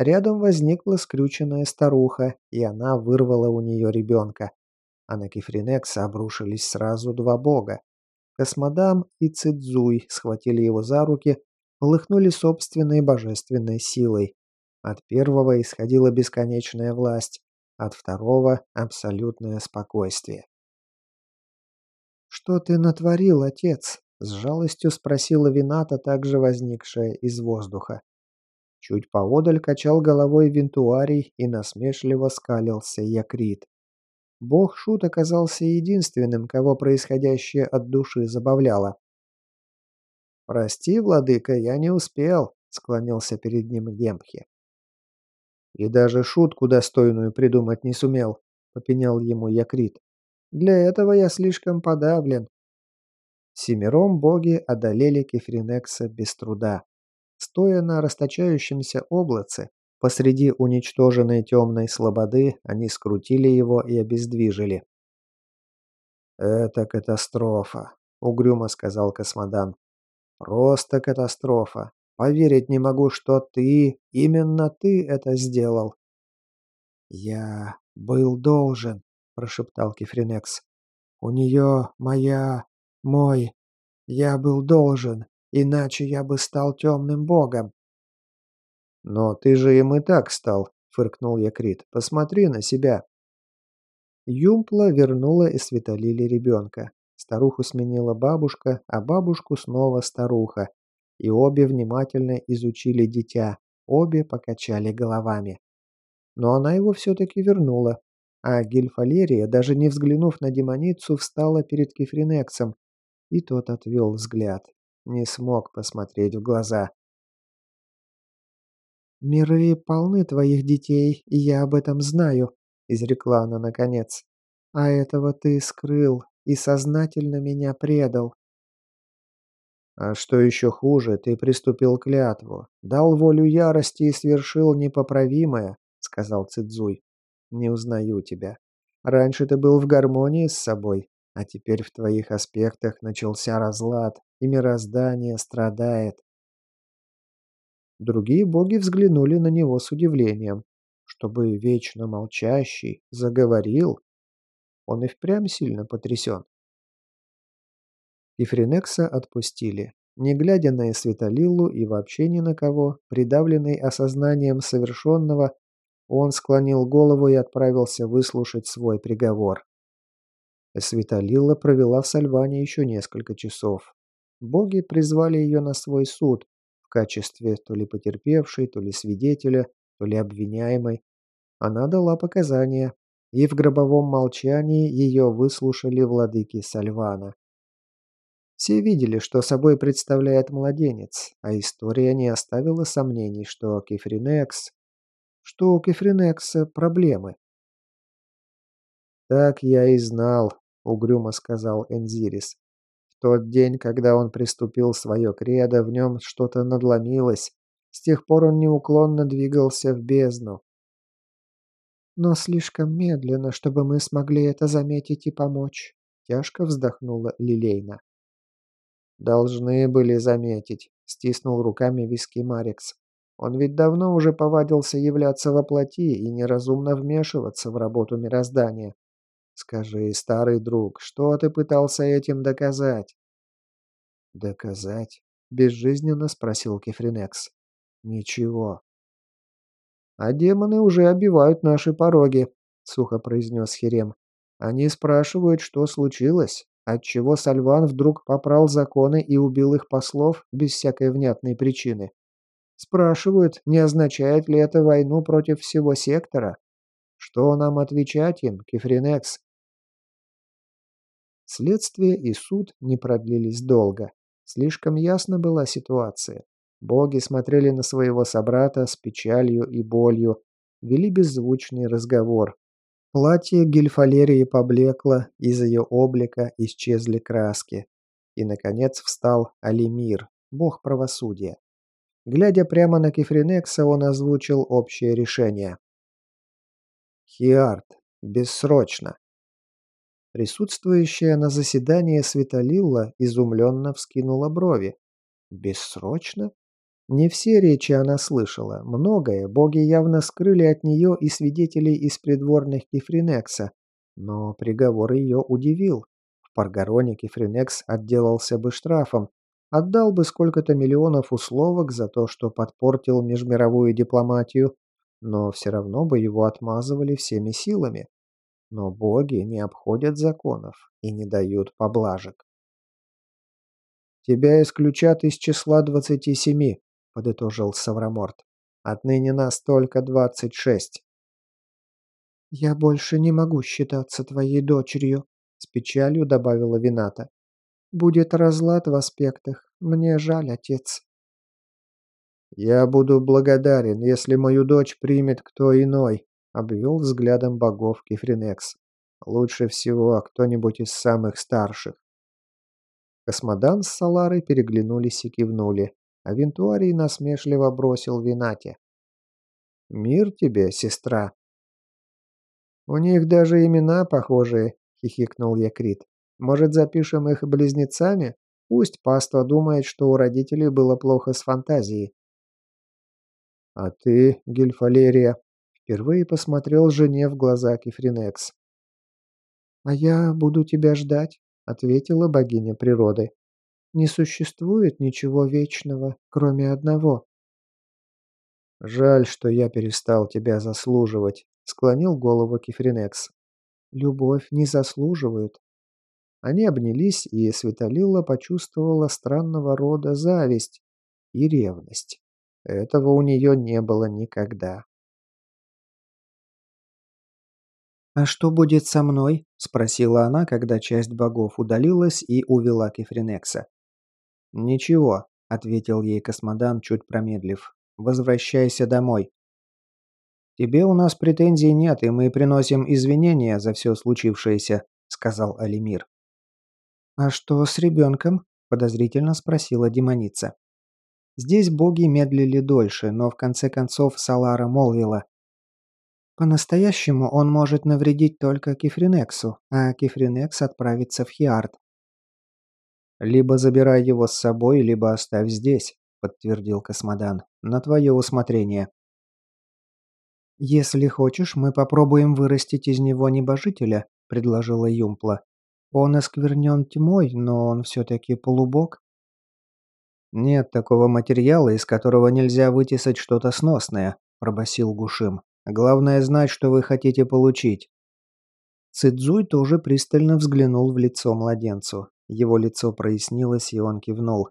Speaker 1: Рядом возникла скрюченная старуха, и она вырвала у нее ребенка. А на Кефринекса обрушились сразу два бога. Космодам и Цидзуй схватили его за руки, полыхнули собственной божественной силой. От первого исходила бесконечная власть, от второго – абсолютное спокойствие. «Что ты натворил, отец?» – с жалостью спросила Вината, также возникшая из воздуха. Чуть поодаль качал головой Винтуарий и насмешливо скалился Якрит. Бог Шут оказался единственным, кого происходящее от души забавляло. «Прости, владыка, я не успел», — склонился перед ним Гемхи. «И даже шутку достойную придумать не сумел», — попенял ему Якрит. «Для этого я слишком подавлен». Семером боги одолели Кефринекса без труда. Стоя на расточающемся облаце, посреди уничтоженной темной слободы, они скрутили его и обездвижили. «Это катастрофа», — угрюмо сказал Космодан. «Просто катастрофа. Поверить не могу, что ты, именно ты это сделал. Я был должен, прошептал Кефринекс. У нее моя... мой... Я был должен, иначе я бы стал темным богом. Но ты же им и так стал, фыркнул Якрит. Посмотри на себя. Юмпла вернула и светолили ребенка. Старуху сменила бабушка, а бабушку снова старуха, и обе внимательно изучили дитя, обе покачали головами. Но она его все-таки вернула, а Гильфалерия, даже не взглянув на демоницу, встала перед Кефринексом, и тот отвел взгляд, не смог посмотреть в глаза. «Миры полны твоих детей, и я об этом знаю», — изрекла она наконец. «А этого ты скрыл и сознательно меня предал. А что еще хуже, ты приступил клятву, дал волю ярости и свершил непоправимое, сказал Цидзуй. Не узнаю тебя. Раньше ты был в гармонии с собой, а теперь в твоих аспектах начался разлад, и мироздание страдает. Другие боги взглянули на него с удивлением. Чтобы вечно молчащий заговорил, он и впрямь сильно потрясен и Френекса отпустили. Не глядя на Светолиллу и вообще ни на кого, придавленный осознанием совершенного, он склонил голову и отправился выслушать свой приговор. Светолилла провела в Сальване еще несколько часов. Боги призвали ее на свой суд в качестве то ли потерпевшей, то ли свидетеля, то ли обвиняемой. Она дала показания, и в гробовом молчании ее выслушали владыки Сальвана. Все видели, что собой представляет младенец, а история не оставила сомнений, что Кефринекс... что у Кефринекса проблемы. «Так я и знал», — угрюмо сказал Энзирис. «В тот день, когда он приступил свое кредо, в нем что-то надломилось. С тех пор он неуклонно двигался в бездну. «Но слишком медленно, чтобы мы смогли это заметить и помочь», — тяжко вздохнула Лилейна. «Должны были заметить», — стиснул руками виски Марикс. «Он ведь давно уже повадился являться во плоти и неразумно вмешиваться в работу мироздания. Скажи, старый друг, что ты пытался этим доказать?» «Доказать?» — безжизненно спросил Кефринекс. «Ничего». «А демоны уже обивают наши пороги», — сухо произнес Херем. «Они спрашивают, что случилось, Отчего Сальван вдруг попрал законы и убил их послов без всякой внятной причины? Спрашивают, не означает ли это войну против всего сектора? Что нам отвечать им, Кефринекс? Следствие и суд не продлились долго. Слишком ясна была ситуация. Боги смотрели на своего собрата с печалью и болью, вели беззвучный разговор. Платье Гельфалерии поблекло, из ее облика исчезли краски. И, наконец, встал Алимир, бог правосудия. Глядя прямо на Кефринекса, он озвучил общее решение. «Хиарт, бессрочно!» Присутствующая на заседании Светолилла изумленно вскинула брови. «Бессрочно?» Не все речи она слышала, многое боги явно скрыли от нее и свидетелей из придворных Кефринекса, но приговор ее удивил. В Паргароне Кефринекс отделался бы штрафом, отдал бы сколько-то миллионов условок за то, что подпортил межмировую дипломатию, но все равно бы его отмазывали всеми силами. Но боги не обходят законов и не дают поблажек. «Тебя исключат из числа двадцати семи», — подытожил Савраморт. «Отныне нас только двадцать шесть».
Speaker 2: «Я больше не могу считаться твоей дочерью», — с печалью добавила Вината. «Будет разлад в аспектах. Мне жаль, отец».
Speaker 1: «Я буду благодарен, если мою дочь примет кто иной», — обвел взглядом богов Кефринекс. «Лучше всего кто-нибудь из самых старших». Космодан с Саларой переглянулись и кивнули, а Винтуарий насмешливо бросил Винате. «Мир тебе, сестра!» «У них даже имена похожие», — хихикнул Якрит. «Может, запишем их близнецами? Пусть паства думает, что у родителей было плохо с фантазией». «А ты, Гельфалерия?» Впервые посмотрел жене в глаза Кефринекс.
Speaker 2: «А я буду тебя ждать», — ответила богиня природы. «Не существует ничего вечного, кроме одного».
Speaker 1: «Жаль, что я перестал тебя заслуживать», — склонил голову Кефринекс.
Speaker 2: «Любовь не заслуживают».
Speaker 1: Они обнялись, и Светолила почувствовала странного рода зависть и ревность. Этого у нее не было никогда.
Speaker 2: «А что будет со мной?» – спросила она, когда часть богов удалилась и увела Кефринекса.
Speaker 1: «Ничего», – ответил ей космодан, чуть промедлив. «Возвращайся домой». «Тебе у нас претензий нет, и мы приносим извинения за все случившееся», – сказал Алимир.
Speaker 2: «А что с ребенком?» – подозрительно спросила демоница. Здесь боги медлили дольше, но в конце концов Салара молвила. По-настоящему он может навредить только Кефринексу, а Кефринекс отправится в Хиард.
Speaker 1: «Либо забирай его с собой, либо оставь здесь», — подтвердил Космодан. «На твое усмотрение».
Speaker 2: «Если хочешь, мы попробуем вырастить из него небожителя», — предложила Юмпла. «Он осквернен тьмой, но он все-таки полубог».
Speaker 1: «Нет такого материала, из которого нельзя вытесать что-то сносное», – пробасил Гушим. «Главное знать, что вы хотите получить».
Speaker 2: Цидзуй тоже пристально взглянул в лицо младенцу. Его лицо прояснилось, и он кивнул.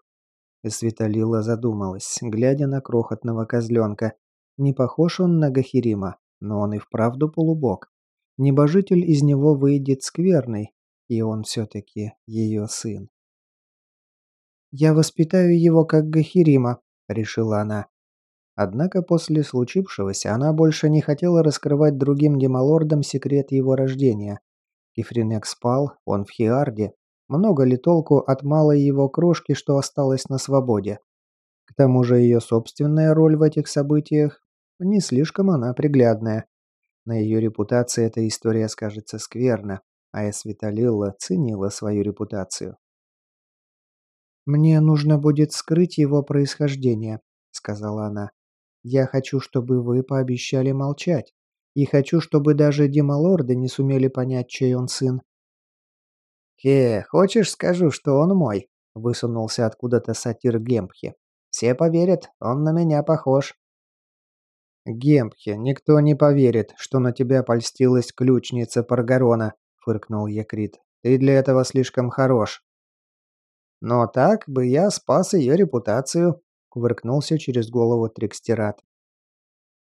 Speaker 2: Светолила задумалась, глядя на крохотного козленка. Не похож он на Гахирима, но он и вправду полубог. Небожитель из него выйдет скверный, и он все-таки ее сын. «Я воспитаю его как Гахирима», — решила она. Однако после случившегося она больше не хотела раскрывать другим демалордам секрет его рождения. Кефринек спал, он в Хиарде. Много ли толку от малой его крошки, что осталось на свободе? К тому же ее собственная роль в этих событиях не слишком она приглядная. На ее репутации эта история скажется скверно, а Эсвиталилла ценила свою репутацию. «Мне нужно будет скрыть его происхождение», — сказала она. «Я хочу, чтобы вы пообещали молчать. И хочу, чтобы даже демалорды не сумели понять, чей он сын».
Speaker 1: «Хе, хочешь, скажу, что он мой?» — высунулся откуда-то сатир Гемпхи. «Все поверят, он на меня похож». «Гемпхи, никто не поверит, что на тебя польстилась ключница Паргарона», — фыркнул Якрит. «Ты для этого слишком хорош». Но так бы я спас ее репутацию, кувыркнулся через голову Трикстерат.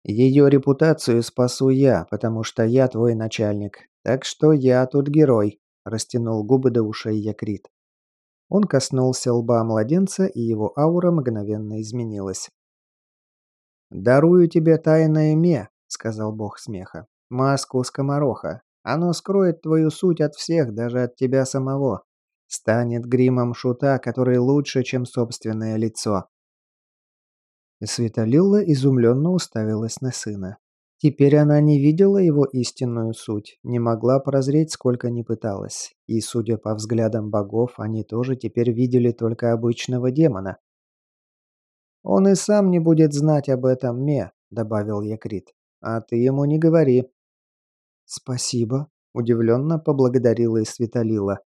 Speaker 1: Ее репутацию спасу я, потому что я твой начальник. Так что я тут герой, растянул губы до ушей Якрит. Он коснулся лба младенца, и его аура мгновенно изменилась. «Дарую тебе тайное ме», — сказал бог смеха. Маску скомороха. Оно скроет твою суть от всех, даже от тебя самого. Станет гримом шута, который лучше, чем собственное лицо.
Speaker 2: Светолилла изумленно уставилась на сына. Теперь она не видела его истинную суть, не могла прозреть, сколько ни пыталась. И, судя по взглядам богов, они тоже теперь видели только обычного демона.
Speaker 1: «Он и сам не будет знать об этом, Ме», — добавил Якрит. «А ты ему не говори».
Speaker 2: «Спасибо», — удивленно поблагодарила и Светолила.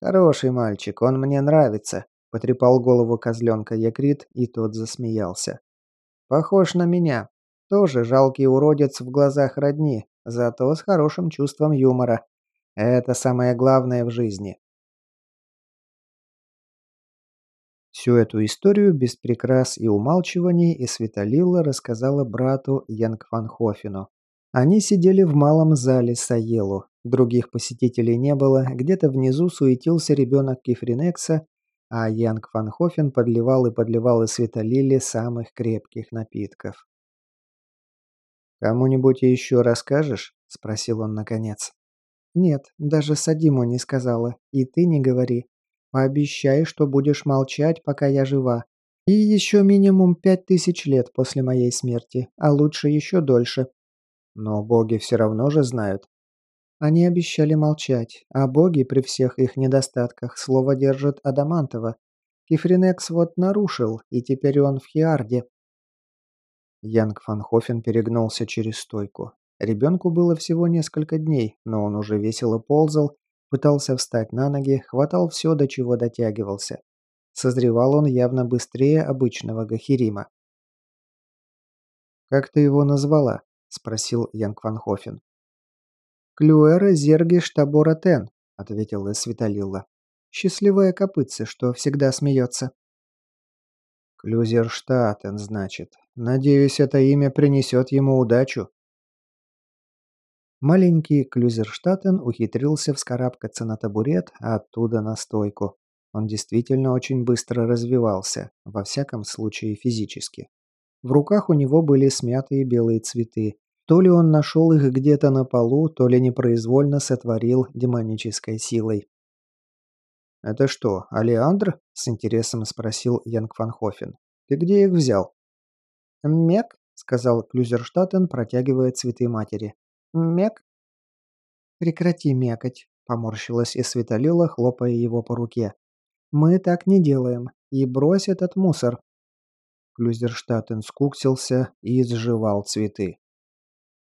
Speaker 1: «Хороший мальчик, он мне нравится», — потрепал голову козленка Якрит, и тот засмеялся. «Похож на меня, тоже жалкий уродец в глазах родни, зато с хорошим чувством юмора. Это самое главное в жизни.
Speaker 2: Всю эту историю без прикрас и умалчиваний и Светолила рассказала брату Янг Ван Хофену. Они сидели в малом зале Саелу. Других посетителей не было, где-то внизу суетился ребенок Кифринекса, а Янг Ван Хофен подливал и подливал из Светолиле самых крепких напитков.
Speaker 1: «Кому-нибудь еще расскажешь?» – спросил он наконец.
Speaker 2: «Нет, даже Садиму не сказала. И ты не говори. Пообещай, что будешь молчать, пока я жива. И еще минимум пять тысяч лет после моей смерти, а лучше еще дольше».
Speaker 1: «Но боги все равно же знают».
Speaker 2: Они обещали молчать, а боги при всех их недостатках слово держат Адамантово. Кифринекс вот нарушил, и теперь он в Хиарде.
Speaker 1: Янг Фанхофен перегнулся через стойку. Ребенку было всего несколько дней, но он уже весело ползал, пытался встать на ноги, хватал все, до чего дотягивался. Созревал он явно быстрее обычного Гахирима.
Speaker 2: «Как ты его назвала?» – спросил Янг Фанхофен. «Клюэра Зерги Штабора Тен», – ответила Светолилла. «Счастливая копытце, что всегда смеется».
Speaker 1: «Клюзерштатен, значит. Надеюсь, это имя принесет ему удачу».
Speaker 2: Маленький Клюзерштатен ухитрился вскарабкаться на табурет, а оттуда на стойку. Он действительно очень быстро развивался, во всяком случае физически. В руках у него были смятые белые цветы. То ли он нашел их где-то на полу, то ли непроизвольно сотворил демонической силой.
Speaker 1: «Это что, Алиандр?» – с интересом спросил Янг Фанхофен. «Ты где их взял?»
Speaker 2: «Мек», – сказал Клюзерштаттен, протягивая цветы матери. «Мек?» «Прекрати мекать», – поморщилась и Светолила, хлопая его по руке. «Мы так не делаем. И брось этот мусор».
Speaker 1: Клюзерштаттен скуксился и изживал цветы.